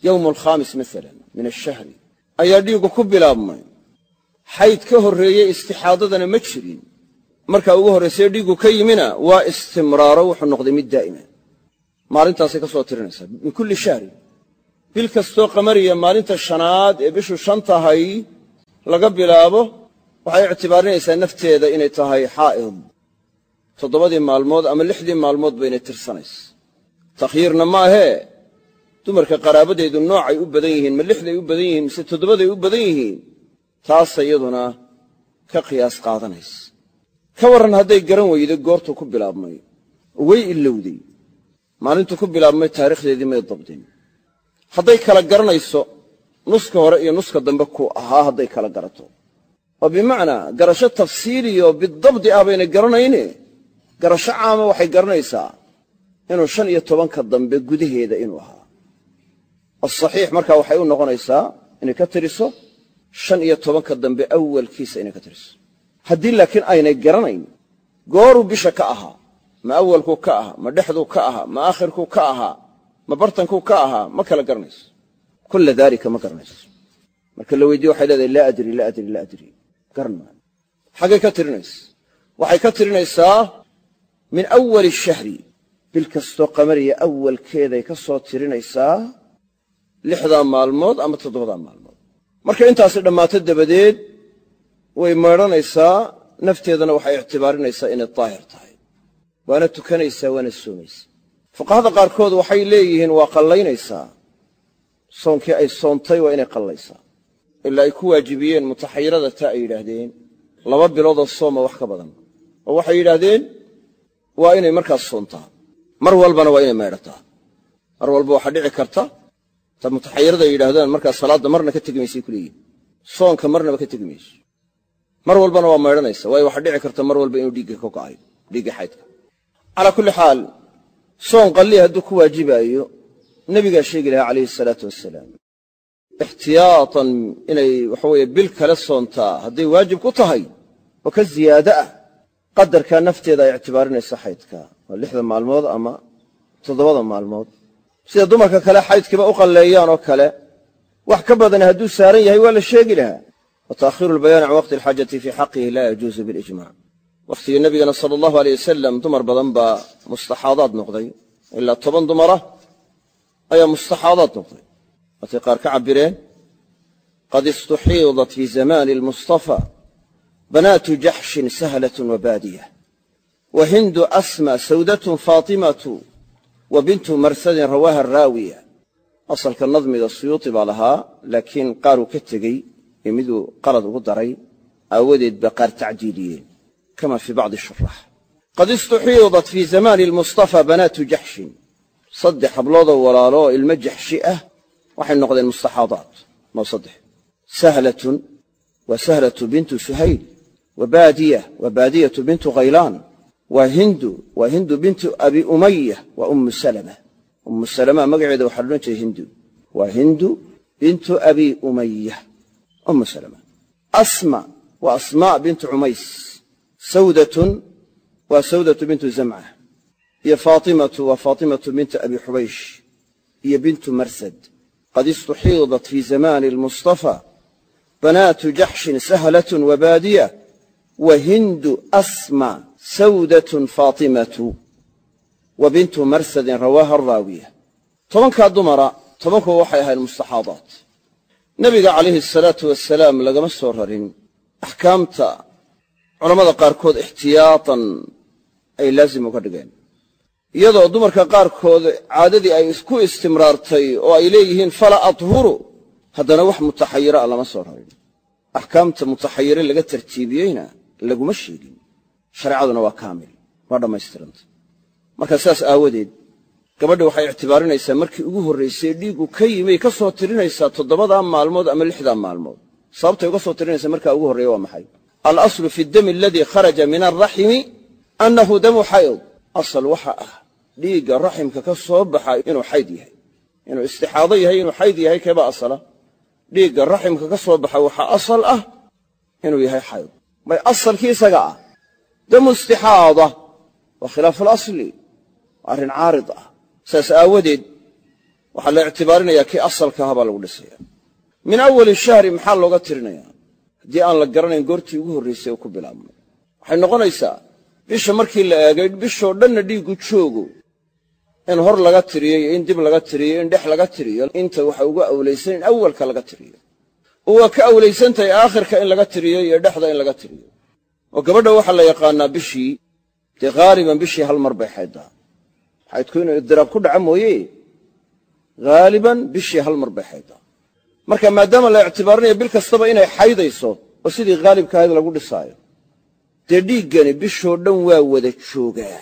yowmu alkhaamis maalan min ashahri ayaa dhiiggu ku bilaabmay. Xayd ka horreeyey istixaadadana ma jirin. Markaa ugu horraysay dhiiggu ka yimina waa istimraaro wuxuu noqday mid daa'ima. Maalintaasay ka soo tirinaysaa min kulli shahrin bil kastoo qamariya maalinta shanaad ee bishu shan tahay laga bilaabo waxay ictibaarinaysaa nafteeda inay tahay xaa'id toddobadii maalmood ama lixdii maalmood baynay tirsanaysa. Takhyiirna ma ahee. Dumarka qaraabadeedu noocay u badan yihiin ma lixday u badan yihiin mise toddobaday u badan yihiin taasa iyaduna ka qiyaas qaadanaysa. Ka warran hadday garan weydo goortuu ku bilaabmay. Way ilowday maalintuu ku bilaabmay taarikhdeedii may dabdin. Hadday kala garanayso nuska hore iyo nuska dambe ku ahaa hadday kala garato oo bimacnaa garasho tafsiiliyo bidabdi ah baynay garanayne. Garasho caama waxay garanaysaa inuu shan iyo tobanka dambe gudaheeda inuu ahaa. Asaxiix markaa waxay u noqonaysaa inay ka tiriso shan iyo tobanka dambe awalkiisa inay ka tiriso. Haddii laakiin aynay garanayn gooruu bisha ka ahaa ma awalkuu ka ahaa ma dhexduu ka ahaa ma aakhirkuu ka ahaa ma bartankuu ka ahaa ma kala garanayso. Kulla daalika ma garanayso. Marka la weydiye waxay leedahay laa adri laa adri laa adri garan xaggay ka tirinaysa. Waxay ka tirinaysaa min awali shahri. Bil kastoo qamariya awalkeeday ka soo tirinaysaa lixdaa maalmood ama toddobadaa maalmood. Marka intaasi dhammaato dabadeed way meedhanaysaa nafteedana waxay ictibaarinaysaa inay daahir tahay. Waana tukanaysaa waana soomaysaa fuqahada qaarkood waxay leeyihiin waa qallaynaysaa. Soonkii ay soontay waa inay qallaysaa ilaa ay ku waajibiyeen mutaxayirada taa ay yidhaahdeen. Laba biloodoo sooma wax ka badan. Oo waxay yidhaahdeen waa inay markaas soontaa. Mar walbana waa inay meedhataa mar walba waxaa dhici karta ta mutaxayirada ay yidhahdaan markaa marna ka tegi maysay ku leeyihiin soonka marnaba ka tegi mayso mar walbana waa meedhanaysa waayo waxaa dhici karta mar walba inuu dhiigga ka go'ayo dhiigga xaydka. Calaa kulli xaal soon qallii hadduu ku waajibaayo nebigaa sheegi lahaa calayhi salaatu wasalaam ixtiyaatan inay waxaweeye bil kale soontaa hadday waajib ku tahay oo ka ziyaado ah qadarkaa nafteeda ay ictibaarinaysa xaydka waa lixda maalmood ama toddobada maalmood sida dumarka kale xaydkiiba u qalleeyaan oo kale wax ka badani hadduu saaran yahay waa la sheegi lahaa wa ta'khiiru albayaani can waqti alxaajati fii xaqihi laa yajuusu bilijmac wakhtigii nebigana sala allahu aleyh wasalam dumar badan baa mustaxaadaad noqday ilaa toban dumara ayaa noqday waatay qaar ka cabbireen qad istuxiidat fii zamaani almustafa banaatu jaxshin sahlatun wa baadiya wa hindu asma sawdatun faatimatu wa bintu marsadin rawaaha araawiya asalka nadmiga suyuuti baa lahaa laakiin qaaruu ka tegey ee miduu qalad ugu daray aawadeed ba qaar tacdiiliyeen kama fii bacdi shurax qad istuxiidat fii zamaani almustafa banaatu jaxshin saddex habloodoo walaalo oo ilmo jaxshi ah waxay noqdeen mustaxaadaat maa saddex. Sahlatun waa sahlatu bintu suhayl wa baadiya waa baadiyatu bintu khaylaan waa hindu waa hindu bintu abi umaya waa ummu salama. Ummu salama magaceeda waxaa loodhan jiray hindu waa hindu bintu abi umaya ummu salama. Asma waa asmaa bintu cumays sawdatun waa sawdatu bintu zamca iyo faatimatu waa faatimatu bintu abi xubaysh iyo bintu marsad qad istuxiidat fii zamaani almustafa banaatu jaxshin sahlatun wa baadiya wa hindu asma sawdatun faatimatu wa bintu marsadin rawaaha araawiya tobankaa dumara tobankuba waxay ahayd mustaxaadaat nebiga calayhi asalaatu wasalaam lagama soo rarin axkaamta culammada qaarkood ixtiyaatan ay laazim uga dhigeen iyadoo dumarka qaarkood caadadii ay isku istimraartay oo ay leeyihiin fala adhuru haddana wax mutaxayira a lama soo rarin axkaamta mutaxayire laga tartiibiyeyna laguma sheegin. Shareecaduna waa kaamil waa dhammaystiranta. Marka sidaas aawadeed gabadha waxay ictibaarinaysaa markii ugu horraysay dhiiggu ka yimay ka soo tirinaysaa toddobadaa maalmood ama lixdaa maalmood. Sababtay uga soo tirinaysaa markaa ugu horreeya waa maxay? Alaslu fi dami aladii kharaja min alraximi annahu damu xayd asal waxa ah dhiigga raximka ka soo baxa inuu xayd yahay. Inuu istixaado yahay inuu xayd yahay keebaa asala? Dhiigga raximka ka soo baxa waxaa asal ah inuu yahay xayd. May asalkii isaga ah. Damu istixaada waa khilaafu alasli waa arrin caarid ah. Saas aawadeed waxaa la ictibaarinayaa kii asalka aha baa lagu dhisaya. Min awali shahri maxaa looga tirinayaa? Haddii aan la garanayn goortii ugu horraysay oo ku bilaabmay. Waxay noqonaysaa bisha markii la eegay bishoo dhanna dhiiggu joogo in hor laga tiriyo iyo in dib laga tiriyo in dhex laga tiriyo inta waxa uga awlaysan in awalka laga tiriyo. Oo waa ka awlaysantahay aakhirka in laga tiriyo iyo dhexda in laga tiriyo. Oo gabadha waxaa la yaqaannaa bishii dee haaliban bishii hal mar bay xayddaa xaydku inuu idiraab ku dhaca mooye? Haaliban bishii hal mar bay xayddaa marka maadaama la ictibaarinayo bil kastaba inay xaydayso oo sidii haalibka ahayd lagu dhisaayo dee dhiiggani bishoo dhan waa wada joogaa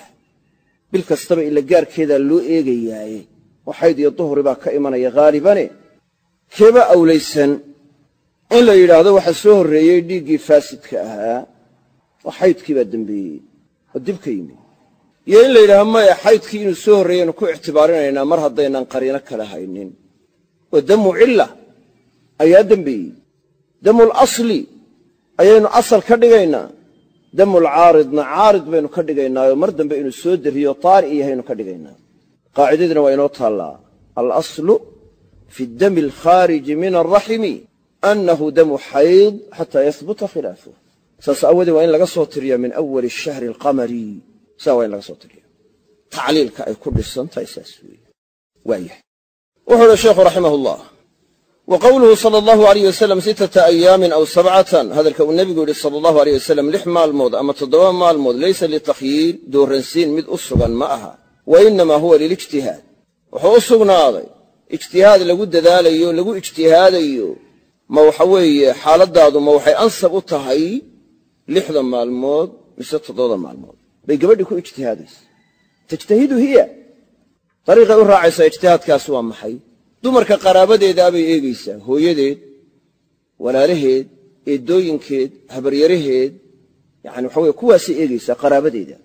bil kastaba ila gaarkeedaa loo eegayaaye oo xayd iyo duhri baa ka imanaya haalibane keeba awlaysan in la yidhaahdo waxaa soo horreeyey dhiiggii faasidka ahaa oo xaydkii baa dembeeyey oo dib ka yimid. Iyo in la yidhahdo maya xaydkii inuu soo horreeyaynu ku ictibaarinaynaa mar haddaynan qariino kala haynin. Oo damu cilla ayaa dembeeyey damul asli ayaynu asal ka dhigaynaa damul caaridna caarid baynu ka dhigaynaayoo mar dambe inuu soo dariyo taari'i yahaynu ka dhigaynaa qaacidadiina waa inoo taallaa. Alaslu fi dami alkhaariji min alraximi annahu damu xayd xataa yahbuta khilaafuh saas aawoodee waa in laga soo tiriya min awali shahri alqamari. Saa waa in laga soo tiriya tacliilka ay ku dhisan tahay saas weeye. Waayahay. Wuxuu uhi sheekhu raximah wa qowluhu sala allahu alayh wasalam sittata ayaamin aw sabcatan hadalka uu nebigu yidhi sala allahu aleyh wasalam lix maalmood ama toddoba maalmood laysa litakhyiir dooransiin mid u sugan ma aha wa innamaa huwa lilijtihaad wuxuu u sugnaaday ijtihaad lagu dadaalayo lagu ijtihaadayo ma waxa weeye xaaladdaadu ma waxay ansab u tahay lixda maalmood mise toddobada maalmood bay gabadhii ku ijtihaadaysa tajtahidu hiya dariiqay u raacaysaa ijtihaadkaasi waa dumarka qaraabadeedaa bay eegaysaa hooyadeed walaalaheed eeddooyinkeed habaryaraheed yacani waxa weye kuwaasay eegaysaa qaraabadeeda.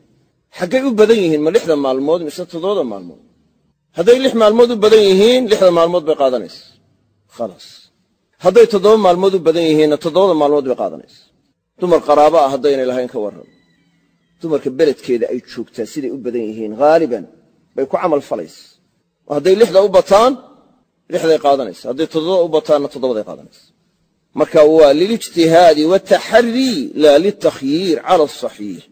Xaggay u badan yihiin ma lixda maalmood mise toddobada maalmood? Hadday lix maalmood u badan yihiin lixda maalmood bay qaadanaysa. Khalaas hadday toddoba maalmood u badan yihiinna toddobada maalmood bay qaadanaysa. Dumar qaraabo ah haddaynay lahayn ka warran. Dumarka beledkeeda ay joogtaa siday u badan yihiin haaliban bay ku camal falaysa. Hadday lixda u bataan lixday qaadanaysa hadday toddoba u bataanna toddobaday qaadanaysa marka waa lilijtihaadi wataxarii laa litakhyiir cala asaxiix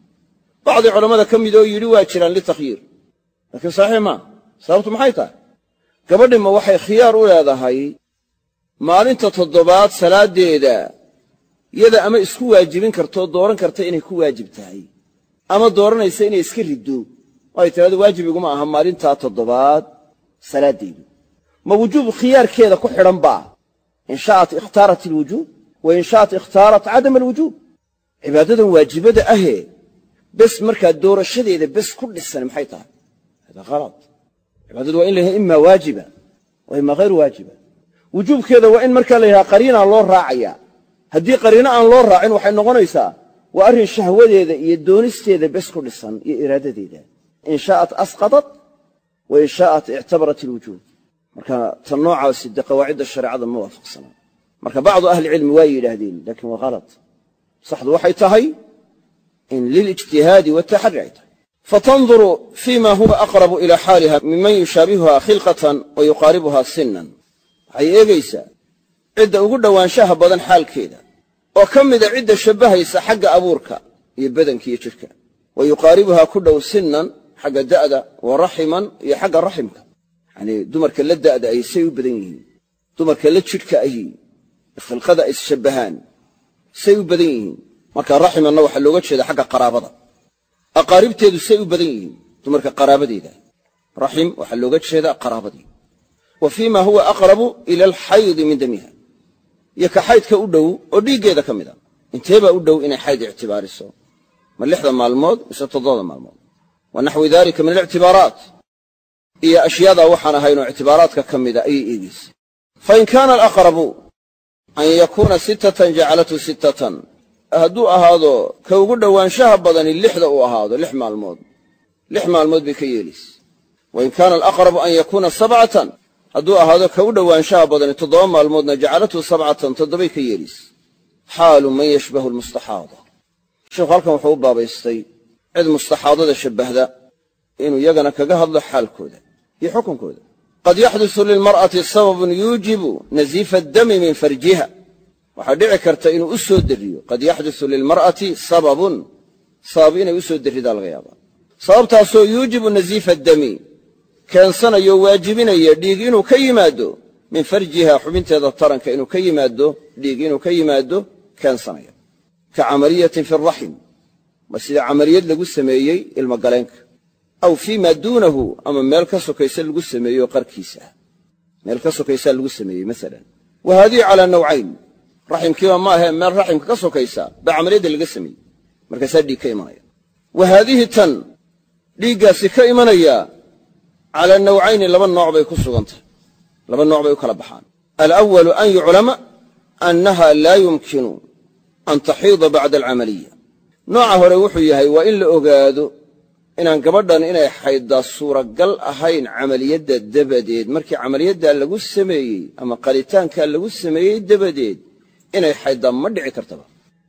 bacdi culammada ka mid oo yidhi waa jiraan litakhyiir laakiin saxiix maa sababtu maxay tahay? Gabadhima waxay khiyaar u leedahay maalinta toddobaad salaaddeeda yada ama isku waajibin kartoo dooran karta inay ku waajib tahay ama dooranaysa inay iska riddo ay tidhahdo waajib iguma aha maalintaa toddobaad salaaddeedu ma wujuub khiyaarkeeda ku xidhan baa. In sha'at ikhtaarat alwujuub wa in sha'at ikhtaarat cadama alwujuub cibaadadan waajibada ahee bes markaa doorashadeeda bes ku dhisan maxay tahay? Hada halad cibaadadu waa in la yidhaha imaa waajiba wa imaa hayr waajiba. Wujuubkeeda waa in markaa la yidhaha qariinaan loo raacayaa haddii qariino aan loo raacin waxay noqonaysaa waa arrin shahwadeeda iyo doonisteeda bes ku dhisan iyo iraadadeeda. In sha'at marka tan noocaasi dee qawaacidda shareecada ma waafaqsana. Marka bacdu ahlicilmi waa yidhaahdeen laakiin waa halad saxdu waxay tahay in lilijtihaadi wataxari ay tahay. Fatanduru fima huwa aqrabu ila xaaliha miman yushaabihuha khilqatan wa sinan waxay eegaysaa cidda ugu dhowaanshaha badan xaalkeeda oo ka mida cidda shabbahaysa xagga abuurka iyo badanka iyo jidhka wa ku dhow sinan xagga da'da wa raximan iyo xagga raximka yacnii dumarka la da'da ay say u badan yihiin. Dumarka la jidhka ahi khilqada ay say u badan yihiin. Marka raximanna waxaa looga jeeda xagga qaraabada. Aqaaribteedu say u badan yihiin dumarka qaraabadeeda. Raxim waxaa looga jeedaa qaraabadii. Wa fii ma huwa aqrabu ila alxaydi min damiha iyo ka xaydka u dhow oo dhiiggeeda ka mid a inteebaa u dhow inay xayd ictibaariso? Ma lixda maalmood mise toddobada maalmood? Wa naxwi dalika min alictibaaraat iyo ashyaadaa waxaan ahaynoo ictibaaraadka ka mida ayay eegaysa fain kaana alaqrabu an yakuuna sittatan jacalathu sittatan. Hadduu ahaado ka ugu dhowaanshaha badani lixda uu ahaado lix maalmood. Lix maalmood bay ka yeelaysa wain kaana alaqrabu an yakuuna sabcatan. Hadduu ahaado ka u dhowaanshaha badani toddoba maalmoodna jacalathu sabcatan toddobay ka yeelaysa xaalu man yashbahu lmustaxaada sheikhu halkan wuxuu u baabaystay cid mustaxaadada shabbahda inuu yagana kaga hadlo xaalkooda iyo xukunkooda. Qad yaxdusu lilmar'ati sababun yuujibu naziifa addami min farjiha. Waxaa dhici karta inuu u soo deriyo qad yaxdusu lilmar'ati sababun. Sabab inay u soo laga yaabaa sababtaasoo yuujibu naziifa addami keensanayo waajibinaya dhiig inuu ka yimaado min farjiha xubinteeda taranka inuu ka yimaado dhiig inuu ka yimaado keensanaya. Ka camaliyatin fi raxim ma sida camaliyad lagu sameeyey ilmagaleenka aw fii maa duunahu ama meel ka sokaysa lagu sameeyo qarkiisa. Meel ka sokaysaa lagu sameeyey maalan wa haadihi calaa nawcayn. Raximkiiba ma ahee meel raximka ka sokaysa baa camaliyadda laga sameeyey. Markaasaa dhiig ka imanaya. Wa haadihi tan dhiiggaasi ka imanaya calaa nawcayni laba nooc bay ku sugan tahay laba nooc bay u kala baxaan. Alawalu an yuclama annaha laa yumkinu an taxiida bacda alcamaliya. Nooca hore wuxuu yahay waa in la ogaado inaan gabadhan inay xayddaa suuragal ahayn camaliyadda dabadeed. Markii camaliyaddaa lagu sameeyey ama qalitaankaa lagu sameeyey dabadeed inay xayddaa ma dhici kartaba.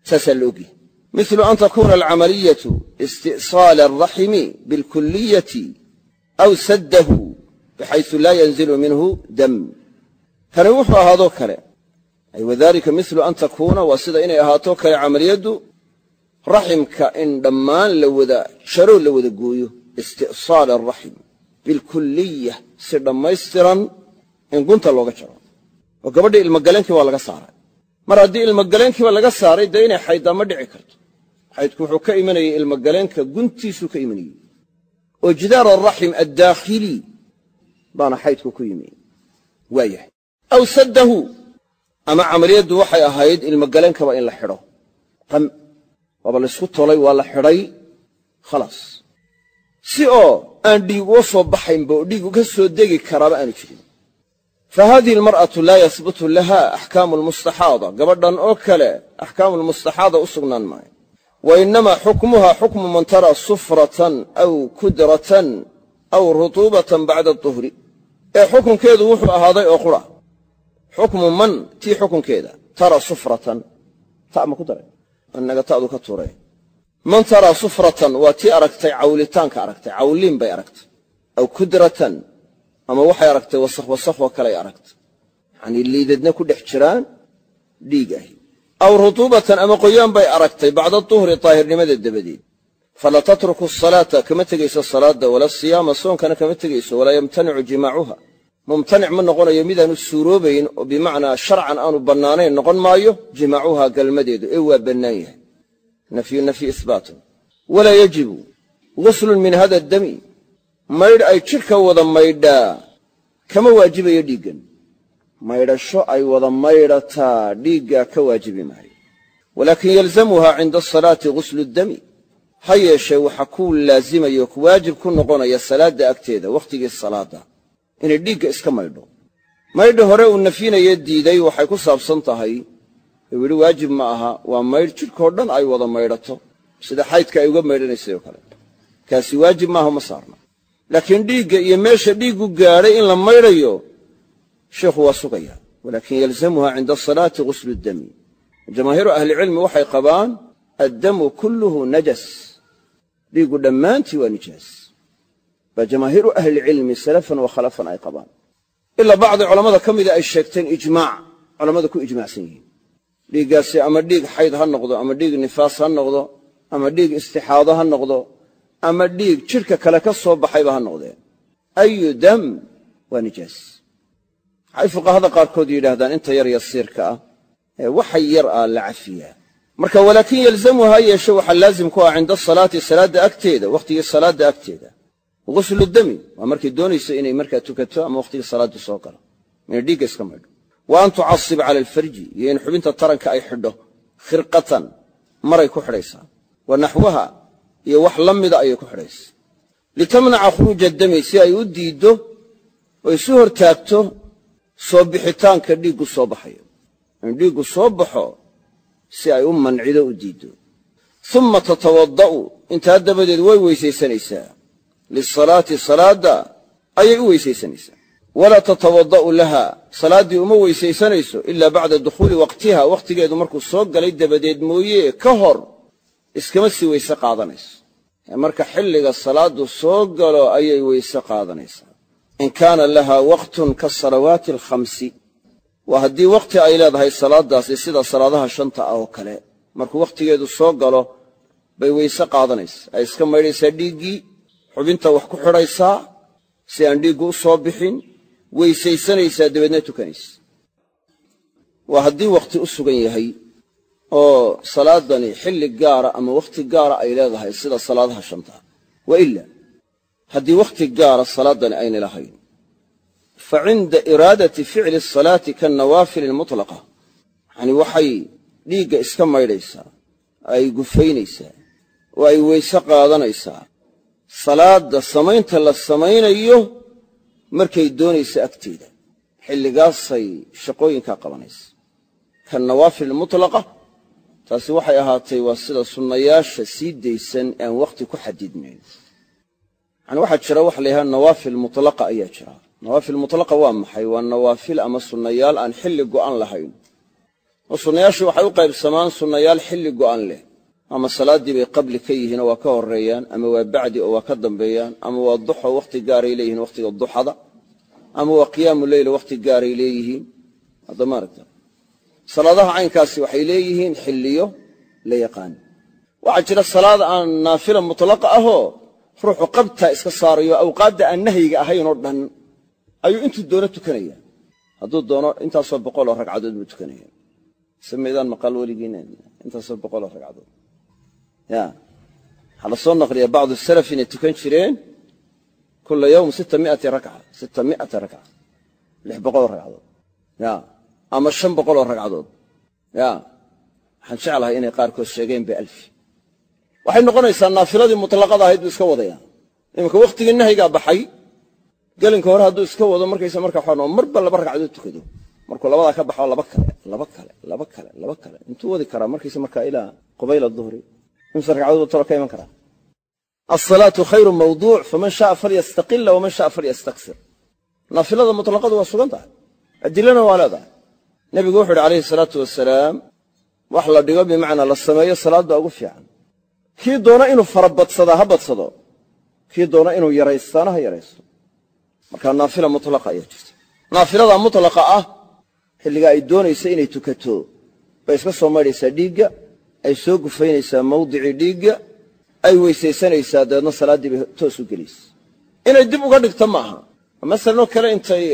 Saasaa la ogyahay. Milu an takuuna alcamaliyatu isti'saala alraximi bilkulliyati aw saddahu bixaysu laa yanzilu minhu dam. Kani wuxuu ahaadoo kale ay wadalika milu an takuuna waa sida inay ahaatoo kale camaliyaddu raximka in dhammaan la wada jaroo la wada gooyo isti'saal alraxim bilkulliya si dhammaystiran in gunta looga jaro. Oo gabadhii ilmagaleenkii waa laga saaray. Mar haddii ilmagaleenkiiba laga saaray dee inay xayddaa ma dhici karto. Xaydku wuxuu ka imanayey ilmagaleenka guntiisuu ka imanayey oo jidaar alraxim addaakhili baana xaydku ku yimi. Waa aw saddahu ama camaliyaddu waxay ahayd ilmagaleenkaba in la xidho waaba laysku tolay waa la xidhay. Khalaas si oo aan dhiig uga soo baxaynba oo dhiig uga soo degi karaaba aanu jirin. Fa haadihi almar'atu laa yahbutu laha axkaamu almustaxaada gabadhan oo kale axkaamu almustaxaada u sugnaan maayo. Wa xukmuha xukmu man tara sufratan aw kudratan aw rutuubatan bacda aduhri ee xukunkeedu wuxuu ahaaday oo qura. Xukmu man tii xukunkeeda tara sufratan. Ta ku daray inaga ta'du ka tuure man taraa sufratan waa tii aragtay cawlitaanka aragtay. Cawliin bay aragtay. Aw kudratan ama waxay aragtay wasakh wasakhoo kaley aragtay. Yacanii liidadna ku dhex jiraan dhiig ahi aw rutuubatan ama qoyaan bay aragtay bacda duhri daahirnimada dabadeed. Fala tatruku asalaata kama tegayso salaadda wala siyaama soonkana kama tegayso walaa yamtanicu jimaacuha mumtanic ma noqonayo midaanu suuroobayn oo bimacnaa sharcan aanu bannaanayn noqon maayo jimaacuha galmadeedu ee waa bannaan yahay. Nafyu nafyi ihbaatun walaa yajibu guslun min hada dami. Maydh ay jidhka wada maydhaa kama waajibayo dhiiggan. Maydhasho ay wada maydhataa dhiiggaa ka waajibi maayo. Walaakin yalzamuha cinda asalaati guslu dami. Ha yeeshee waxa ku laazimayo waajib ku noqonaya salaadda agteeda wakhtigii salaadda inay dhiigga iska maydho. Maydha hore uu nafyinaye diiday waxay ku saabsan tahay uu yidhi waajib ma aha waa maydh jidhkao dhan ay wada maydhato sida xaydka ay uga maydhanaysay oo kale. Kaasi waajib maaha ma saarna. Laakiin dhiigga iyo meesha dhiiggu gaadhay in la maydhayo sheikhu waa sugaya. Walaakin yalzamuha cinda asalaati guslu dami. Jamaahiiru ahlicilmi waxay qabaan addamu kulluhu najas. Dhiiggu dhammaantii waa nijaas baa jamaahiiru ahlicilmi salafan wa khalafan ay qabaan. Ilaa bacdi culammada ka mida ay sheegteen ijmaac culammada ku ijmaacsan yihiin. Dhiiggaasi ama dhiig xayd ha noqdo ama dhiig nifaas ha noqdo ama dhiig istixaado ha noqdo ama dhiig jidhka kale ka soo baxayba ha noqdeen ayu dam waa nijaas. Waxay fuqahada qaarkood yidhaahdaan inta yar yasiirka ah ee waxa yar ah la cafiyaa. Marka walaakin yalzamuha yeeshe waxaa laazim ku ah cinda asalaati salaadda agteeda wakhtigii salaadda agteeda guslu dami waa markay doonayso inay markaa tukato ama wakhtigii salaaddu soo galo. Inay dhiigga iska maydho. Wa an tucasib cala alfarji iyo in xubinta taranka ay xidho khirqatan maray ku xidhaysaa. Wa naxwaha iyo wax la mida ayay ku xidhaysaa. Litamnaca khuruuja dami si ay u diiddo oo isu hortaagto soo bixitaanka dhiiggu soo baxayo. In dhiiggu soo baxo si ay u mancido u diiddo. Uma tatawadda'u intaa dabadeed way weysaysanaysaa lisalaati salaadda ayay u weysaysanaysaa walaa tatawadda'u laha salaaddii uma weysaysanayso ilaa bacda dukhuuli waqtiha wakhtigeedu markuu soo galay dabadeed mooye ka hor iskama sii weyse qaadanayso marka xilliga salaaddu soo galo ayay weyse qaadanaysaa in kaana laha waqtun kasalawaati alkhamsi waa haddii wakhti ay leedahay salaaddaasi sida salaadaha shanta ah oo kale markuu wakhtigeedu soo galo bay weyse qaadanaysa ay iska maydhaysaa dhiiggii xubinta wax ku xidhaysaa si aan dhiiggu u soo bixin weysaysanaysaa dabeedna tukanaysa. Waa haddii wakhti u sugan yahay oo salaadani xilli gaara ama wakhti gaara ay leedahay sida salaadaha shanta. Wa ila haddii wakhti gaara salaaddani aynay lahayn. Fa cinda iraadati ficli asalaati kannawaafili almutlaqa yacni waxay dhiigga iska maydhaysaa ay gufaynaysaa oo ay weyse qaadanaysaa salaadda samaynta la samaynayo markay doonaysa agteeda xilligaasay shaqooyinkaa qabanaysa. Kannawaafil almutlaqa taasi waxay ahaatay waa sida sunnayaasha sii daysan aan wakhti ku xadidnayn. Yani waxaa jira waxa la yidhaha nawaafil mutlaqa ayaa jira. Nawaafil mutlaqa waa maxay? Waa nawaafil ama sunnayaal aan xilli go'an lahayn? Sunnayaashu waxay u qaybsamaan sunnayaal xilli go'an leh ama salaaddii bay qabli ka yihiinoo waa ka horreeyaan ama waa bacdi oo waa ka dambeeyaan ama waa duxo wakhti gaaray leeyihiin wakhtiga duxada ama waa qiyaamu leyla wakhti gaaray leeyihiin. Hadda maaragta salaadaha caynkaasi waxay leeyihiin xilliyo la yaqaano waxaa jira salaad aan naafila mutlaqa ahoo ruuxu qabtaa iska saarayo awqaadda aan nahyiga ahayn oo dhan ayuu intuu doono tukanaya. Hadduu doono intaasoo boqoloo ragcadood buu tukanaya. Samaydaan maqaal weligiina intaasoo boqoloo ragcadood waxaa la soo naqliya bacdu salaf inay tukan jireen? Kula yowm sita miati rakca sita miata rakca lix boqoloo ragcadood. Ama shan boqoloo ragcadood. Waxaan jeclahay inay qaarkood sheegeen ba alfi. Waxay noqonaysaa naafiladii mutlaqada ahayd buu iska wadaya. Iminka wakhtigii nahyigaa baxay gelinka hore hadduu iska wado markaysa marka waxaa marba laba ragcadood tukado. Markuu labadaa ka baxo laba kale laba kale laba kale laba kale. Intuu wadi karaa markaysa markaa ilaa qubayla duhri imse ragcadood talo ka iman karaa asalaatu khayru mawduuc faman shaaa falyastaqila waman shaaa falyastaksir naafilada mutlaqadu waa sugan tahay. Adilana waa leedahay. Nebigu wuxu uhi calayhi salaatu wasalaam wax la dhigo bimacnaa la sameeyo salaad baa ugu fiican. Kii doona inuu farabadsadaa ha badsado kii doona inuu yaraystaana ha yaraysto. Markaa naafila mutlaqa ayaa jirta. Naafilada mutlaqa ah xilliga ay doonaysa inay tukato bay iska soo maydhaysaa dhiigga ay soo gufaynaysaa mawdicii dhiigga ay weysaysanaysaa dabeedna salaaddii bay toos u gelaysa inay dib uga dhigto ma aha masalanoo kale intay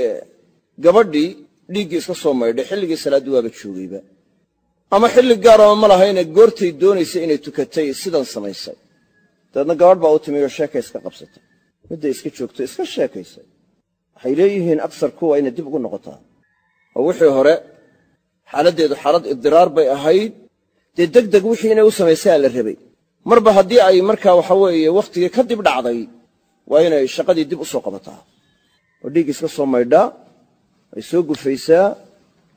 gabadhii dhiiggii iska soo maydhay xilligii salaaddii waaba joogayba. Ama xilli gaaraba ma lahayne goortay doonaysa inay tukatay sidan samaysay dabeedna gabadh baa u timi oo sheeka iska qabsatay. Midday iska joogto iska sheekaysay. Waxay leeyihiin aksarku waa inay dib ugu noqotaa. Oo wixii hore xaaladdeedu xaalad idiraar bay ahayd dee degdeg wixii inay u samaysaa la rabay. Marba haddii ay markaa waxa weeye wakhtigii ka dib dhacday waa inay shaqadii dib u soo qabataa. Oo dhiig iska soo maydhaa ay soo gufaysaa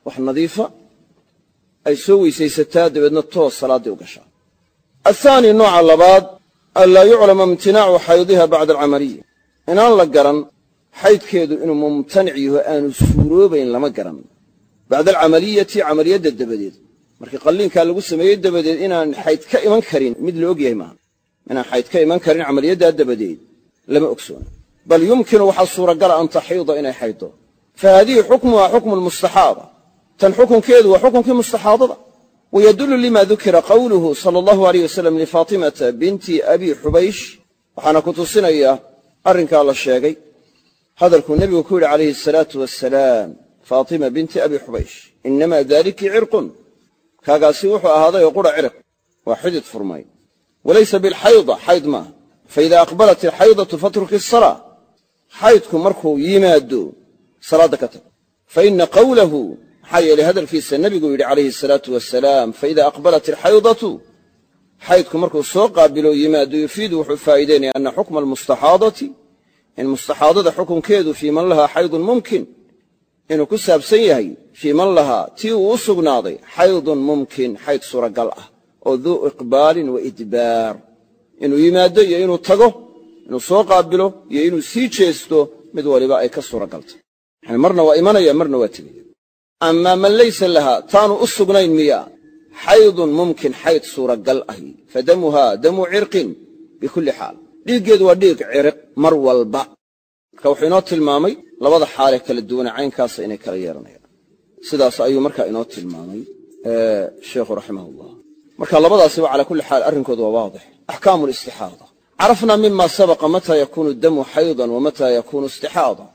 wax nadiifa ay soo weysaysataa dabeedna toos salaaddii u gashaa. Athaani nooca labaad an laa yuclama imtinaacu xaydiha bacda alcamaliya inaan la garan xaydkeedu inuu mumtanic yaho aanu suuroobayn lama garan. Bacda alcamaliyati camaliyadda dabadeed markii qalliinkaa lagu sameeyey dabadeed inaan xayd ka iman karin mid la og yahay maaha. Inaan xayd ka iman karin camaliyaddaa dabadeed lama ogsoona bal yumkinu waxaa suuragala an taxiida inay xayddo fa haadihi xukmuha xukmu lmustaxaada tan xukunkeedu waa xukunkii mustaxaadada. Wayadullu lima dukira qawluhu sala allahu aleyh wasalam lifaatimata binti abi xubaysh waxaana ku tusinaya arrinkaa la sheegay. Hadalkuu nebigu ku yidhi calayhi asalaatu wasalaam faatima binti abi xubaysh innamaa daaliki cirqun kaagaasi wuxuu ahaaday qura cirq waa xidid furmay. Walaysa bilxayda xayd maaha. Faida aqbalat alxaydatu fatruki asalaa xaydku markuu yimaado salaadda ka tag. Faina qawlahu maxaa yeelay hadalkiisa nebigu yidhi calayhi asalaatu wasalaam faida aqbalat alxaydatu. Xaydku markuu soo qaabilo yimaado yufiidu wuxuu faa'iideynaya ana xukma almustaxaadati in mustaxaadada xukunkeedu fii man lahaa xaydun mumkin inuu ku saabsan yahay fii man lahaa tii uu u sugnaaday xaydun mumkin xayd suuragal ah oo duu iqbaalin wa idbaar. Inuu yimaado iyo inuu tago inuu soo qaabilo iyo inuu sii jeesto mid waliba ay ka suuragaltay. Yani marna waa imanaya marna waa tegaya. Amaa man laysa lahaa taanu u sugnayn miya xaydun mumkin xayd suuragal ahi fa damuhaa damu cirqin bikulli xaal. Dhiiggeedu waa dhiig ciriq mar walba marka wuxuu inoo tilmaamay labada xaalee kala duwane caynkaasa inay kala yeelanayaan. Sidaas ayuu markaa inoo tilmaamay sheikhu raximahullah. Marka labadaasiba calaa kulli xaal arrinkoodu waa waadix. Axkaamu listixaada carafnaa mima sabaqa mataa yakuunu damu xaydan wa yakuunu istixaada.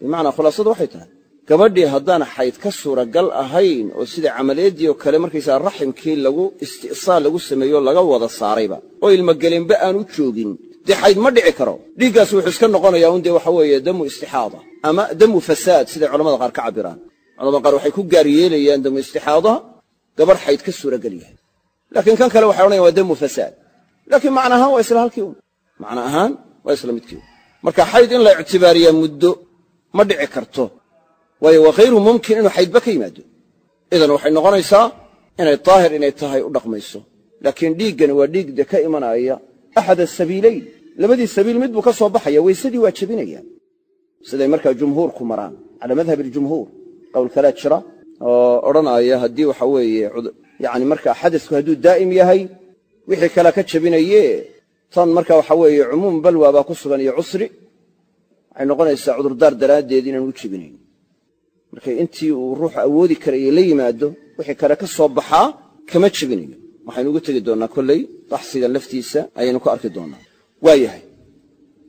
Bimacnaa khulaasadu waxay tahay gabadhii haddaan xayd ka suuragal ahayn oo sida camaliyaddii oo kale markaysaa raximkii lagu isti'saal lagu sameeyo laga wada saarayba oo ilmagelinba aanu joogin dee xayd ma dhici karo. Dhiiggaas wuxuu iska noqonayaa un dee waxa weeye damu istixaada ama damu fasaad siday culamada qaar ka cabbiraan. Culamada qaar waxay ku gaar yeelayaan damu istixaadaha gabadh xayd ka suuragal yahay. Laakiin kan kale waxay odhanayan waa damu fasaad. Laakiin macna ahaan waa isla halkii un. Macna ahaan waa isla midkii un. Marka xayd in la ictibaariyaa muddo ma dhici karto. Waayo waa khayru mumkin inuu xaydba ka yimaado. Idan waxay noqonaysaa inay daahir inay tahay u dhaqmayso. Laakiin dhiiggani waa dhiig dee ka imanaya axad asabiilayn labadii sabiil mid buu ka soo baxaya weysadii waa jebinaya siday markaa jumhuurku maraan calaa madhab iljumhuur qowl kalea jira oo odhanaya haddii waxa weeye yani markaa xadasku hadduu daa'im yahay wixii kalea ka jebinaye tan marka waxa weeye cumuum balwa baa ku sugan iyo cusri waxay noqonaysaa cudurdaar daraaddeed inaan u jebinayn. Markay intii uu ruuxu awoodi karayay la yimaado wixii kale ka soo baxaa kama jebinayo. Waxaynu ugu tegi doonnaa kolley baxsigan laftiisa ayaynu ku arki doonnaa waa yahay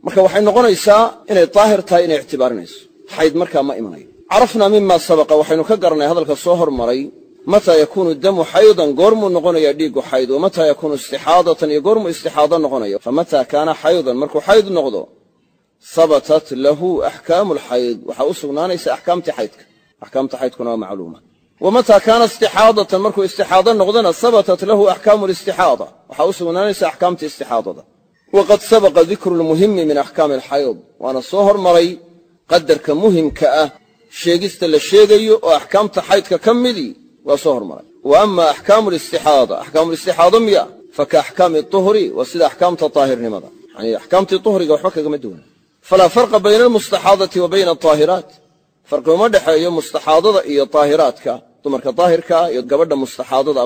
marka waxay noqonaysaa inay daahir tahay inay ictibaarinayso. Xayd markaa ma imanayo carafnaa mima sabaqa waxaynu ka garanay hadalka soo hormaray mataa yakuunu damu xaydan goormuu noqonayaa dhiiggu xayd wa yakuunu istixaadatan iyo goormuu istixaado noqonayo. Famataa kaana xaydan markuu xayd noqdo habatat lahu axkaamu alxayd waxaa u sugnaanaysa axkaamtii xaydka axkaamta xaydkuna waa macluuma. Wa kaana istixaadatan markuu istixaado noqdona habatat lahu axkaamu listixaada waxaa u sugnaanaysa axkaamtii istixaadada waqad sabaqa dikru lmuhimi min axkaami alxayd waana soo hormaray qadarka muhimka ah sheegista la sheegayo oo axkaamta xaydka ka midii waa soo hormaray wa ama axkaamu listixaada axkaamu listixaado miya faka axkaami tuhri waa sida axkaamta daahirnimada yani axkaamtii tuhriga waxba kagama duwana falaa farqa bayna almustaxaadati wa bayna aldaahiraat farqi uma dhexeeyo mustaxaadada iyo daahiraadka dumarka daahirkaa iyo gabadha mustaxaadada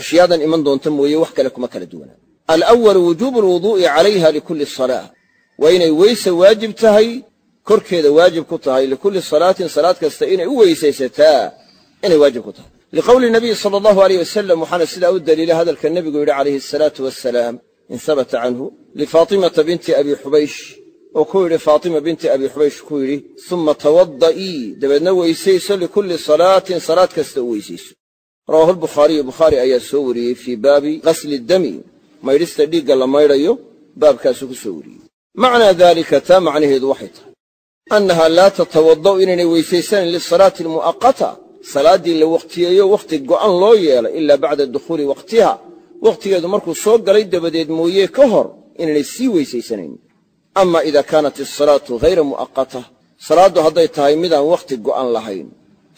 ashyaadan iman doonta mooye wax kale kuma kala duwanaa alawalu wujuubu alwuduu'i calayha likulli salaa waa inay weyse waajib tahay korkeeda waajib ku tahay. Likulli salaatin salaad kasta inay u weysaysataa inay waajib ku tahay. Liqowli nabiyi sala allahu aleyh wasalam waxaana sidaa u daliila hadalka nebigu yidhi calayhi asalaatu wassalaam in habata canhu lifaatimata binti abi xubaysh oo ku yidhi faatima binti abi xubaysh ku yidhi summa tawadda'ii dabeedna weysayso likulli salaatin salaad kasta u weysayso rawaahu lbukhaariyu bukhaari ayaa soo wariyey fii baabi qasli dami maydhista dhiigga la maydhayo baabkaasuu ku soo wariyey. Macnaa daalika taa macnaheedu waxay tahay. Annaha laa tatawadda'u inaynay weysaysanayn lisalaati almu'aqata salaaddii la wakhtiyeeyo wakhti go'an loo yeelay ilaa bacda dukhuuli wakhtiha wakhtigeedu markuu soo galay dabadeed mooye ka hor inaynay sii weysaysanayn. Ama ida kaanat asalaatu hayra mu'aqata salaaddu hadday tahay midaan wakhti go'an lahayn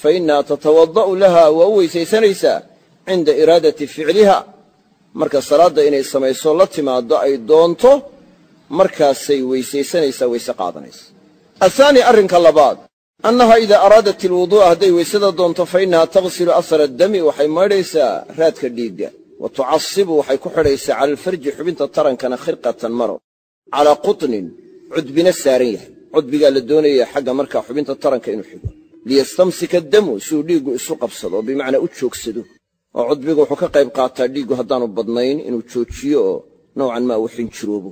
fa innaha tatawadda'u laha waa u weysaysanaysaa cinda iraadati ficliha. Marka salaadda inay samayso la timaaddo ay doonto markaasay weysaysanaysaa weyse qaadanaysa. Athaani arrinka labaad annaha idaa araadat ilwuduu'a hadday weysada doonto fa innaha taqsilu asara addami waxay maydhaysaa raadka dhiigga. Wa tucasibu waxay ku xidhaysaa cala alfarji xubinta tarankana khirqatan maro. Calaa qutnin cudbina saaran yahay. Cudbigaa la doonaya liyastamsika addamu siuu dhiiggu isu qabsado oo bimacnaa u joogsado. oo cudbigu wuxuu ka qayb qaataa dhiiggu haddaanu badnayn inuu joojiyo oo nowcan maa uu xinjiroobo.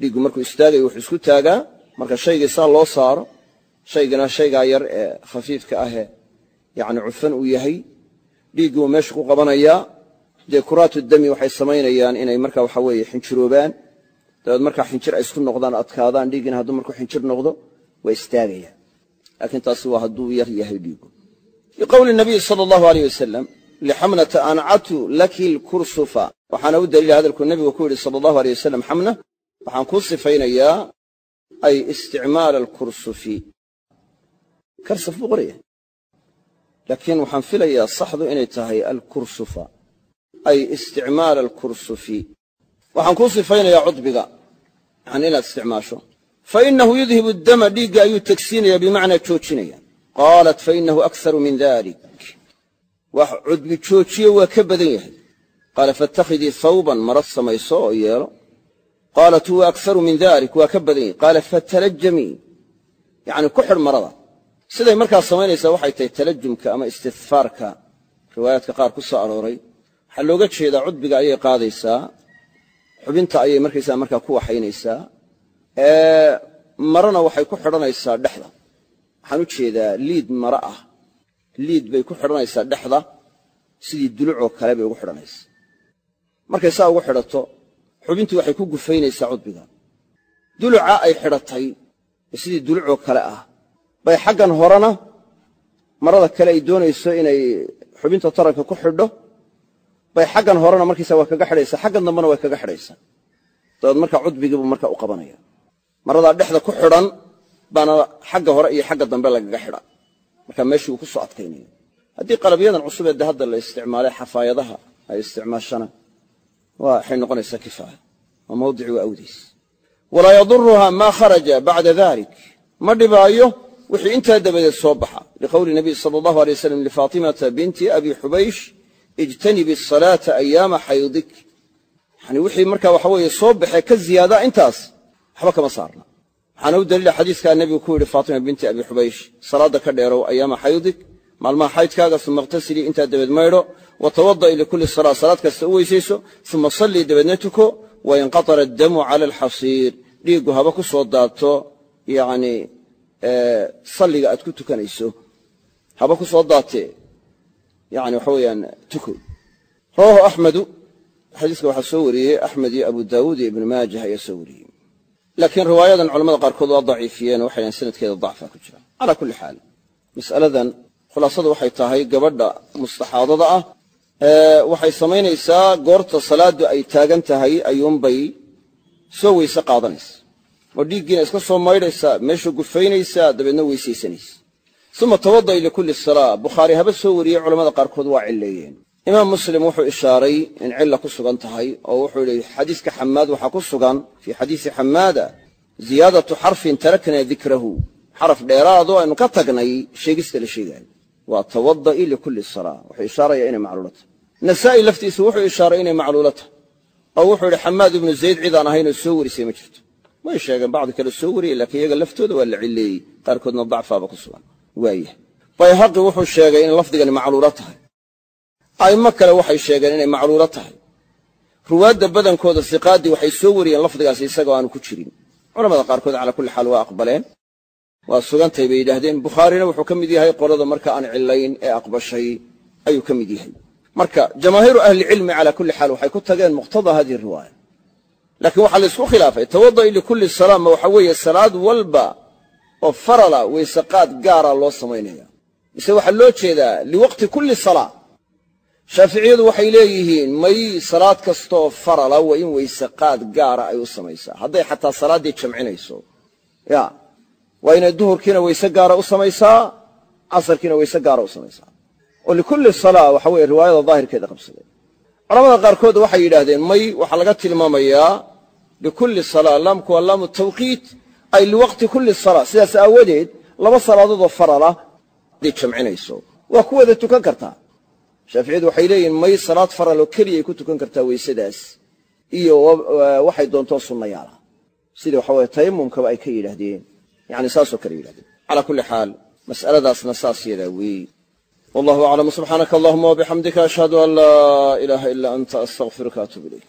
Dhiiggu markuu istaagayo wuxuu isku taagaa marka shaygii saa loo saaro shaygana shaygaa yar ee khafiifka ahee yacni cufan uu yahay dhiiggii uu meesha ku qabanayaa. Dee kuraatu dami waxay samaynayaan inay marka waxa weeye xinjiroobaan. Dabeed markaa xinjir ay isku noqdaan adkaadaan dhiiggina laakiin taasi waa hadduu yar yahay dhiiggu liqowli nabiyi sala allahu aleyh wasalam lixamnata ancatu laki lkursufa. Waxaana u daliila hadalkuu nebigu ku yidhi sala allahu aleyh wasalam xamna waxaan kuu sifaynayaa ay isticmaala alkursufi. Karsaf buu qoraya. Laakiin waxaan filayaa saxdu inay tahay alkursufa ay isticmaala alkursufi. Waxaan kuu sifaynayaa cudbiga yani inaad isticmaasho fa inahu yudhibu addama dhiigga ayuu tegsiinaya bimacnaa joojinaya qaalat fa inahu akharu min dalik wax cudbi joojiye waa ka badan yahay qaala faatakhidii hawban mara samayso oo yeelo qaalat huwa akharu min dalik waa ka badan yahay qaala fatalajamii yacni ku xidh marada siday markaa samaynaysaa waxay tahay talajumka ama istidfaarka riwaayaadka qaar ku soo arooray waxaa looga jeedaa cudbiga ayay marana waxay ku xidhanaysaa dhexda. Waxaan u jeedaa liid mara ah. Liid bay ku xidhanaysaa dhexda sidii dulucoo kale bay ugu xidhanaysaa. Markay saa ugu xidhato xubintii waxay ku gufaynaysaa cudbiga. Duluca ay xidhatay ee sidii dulucoo kale ah. Bay xaggan horena marada kale ay doonayso inay xubinta taranka ku xidho. Bay xaggan horena markaysaa waa kaga xidhaysaa. Xaggan dambena way kaga xidhaysaa. Dabeed markaa cudbigiibuu markaa u qabanaya maradaa dhexda ku xidhan baana xagga hore iyo xagga dambe lagaga xidha. Markaa meeshii uu ku soo adkaynaya haddii qalabyadan cusub ee de hadda la isticmaalay xafaayadaha ay isticmaashana waxay noqonaysaa kifaaya waa mawdici waa awdiis walaa yaduruha maa kharaja bacda dalik ma dhibaayo wixii intaa dabadeed soo baxa. Liqowli nabiy sala allahu alay wasalam lifaatimata binti abi xubaysh ijtanibi asalaata ayaama xaydik yani wixii markaa waxa weeye soo baxee ka ziyaadaa intaas waxba kama saarna. Waxaana u daliila xadiiskaa nebigu ku yidhi faatima binti abi xubaysh salaadda ka dheerow ayaama xaydik maalmaha xaydkaaga uma ikhtasilii intaa dabeed maydho wa tawada'i likulli salaa salaad kasta u weysayso uma sallii dabeedna tuko wa inqatara addamu cala alxasiir dhiiggu haba ku soo daato yacni salliga aad ku tukanayso. Haba ku soo daatee yani waxa weeyaan tuko. Rawaahu axmedu xadiiska waxaa soo wariyey axmed iyo abu daawuud iyo ibnu maajah ayaa soo wariyey laakiin riwaayadan culamada qaarkood waa daciifiyeen waxay sanadkeeda dacfa ku jira calaa kulli xaal mas'aladan khulaasadu waxay tahay gabadha mustaxaadada ah. Waxay samaynaysaa goorta salaaddu ay taagan tahay ayuunbay soo weyse qaadanaysa oo dhiiggiina iska soo maydhaysaa meesha gufaynaysaa dabeedna weysaysanaysa uma tawada'i likulli salaa bukhaari haba soo wariyey culamada qaarkood waa cilleeyeen imaam muslim wuxuu ishaaray in cilla ku sugan tahay oo wuxuu yidhi xadiiska xamaad waxaa ku sugan fii xadiisi xamaada ziyaadatu xarfin taraknaa dikrahu. Xaraf dheeraadoo aynu ka tagnay sheegista la sheegaayo. Waa tawada'i likulli salaa. Wuxuu ishaaraya inay macluulata. Nasaa'i laftiisu wuxuu ishaaray inay macluulo tahay oo wuxuu idhi xamaad ibnu zayd cidaan ahaynoo soo warisay ma jirto. Way sheegeen bacdi kale soo wariyey laakiin iyaga laftooda waa la cilleeyey. Qaarkoodna dacfaaba ku sugan. Waayah bayhaqi wuxuu sheegay in lafdigani macluulo tahay a'immo kale waxay sheegeen inay macluulo tahay. Ruwaadda badankooda siqaaddii waxay soo wariyeen lafdigaasi isagoo aanu ku jirin. Culamada qaarkood calaa kulli xaal waa aqbaleen. Waa sugantahay bay yidhaahdeen bukhaarina wuxuu ka mid yahay qolada marka aan cillayn ee aqbashay ayuu ka mid yahay. Marka jamaahiiru ahlicilmi calaa kulli xaal waxay ku tageen muqtadaa hadihi riwaaya. Laakiin waxaa la isku khilaafay tawada'i likulli salaa ma waxa weeye salaad walba oo farala weyseqaad gaara loo samaynaya mise waxaa loo jeedaa liwaqti kulli salaa shaaficiyadu waxay leeyihiin may salaad kastaoo farala waa in weyseqaad gaara ay u samaysaa hadday xataa salaaddii jamcinayso. Ya. Waa inay duhurkiina weyse gaara u samaysaa casarkiina weyse gaara u samaysaa oo likulli salaa waxa weye riwaayada daahirkeeda qabsadeen. Culamada qaarkood waxay yidhaahdeen may waxaa laga tilmaamayaa likulli salaa laamku waa laamu tawqiit ay liwaqti kulli salaa. Sidaas aawadeed laba salaadoodoo farala hadday jamcinayso. Waa ku wada tukan kartaa shaaficiyadu waxay leeyihiin may salaad faraloo keliyay ku tukan kartaa weysadaas. Iyo waxay doontoo sunnayaala sidii waxa weye tayamumkaba ay ka yidhaahdeen. Yani saasoo kale yidhahdeen calaa kulli xaal mas'aladaasna saas yadaa weeye wallahu aclam subxaanaka allahuma wabixamdika ashhadu an laa ilaaha ila anta astaqfiruka atuub ilayk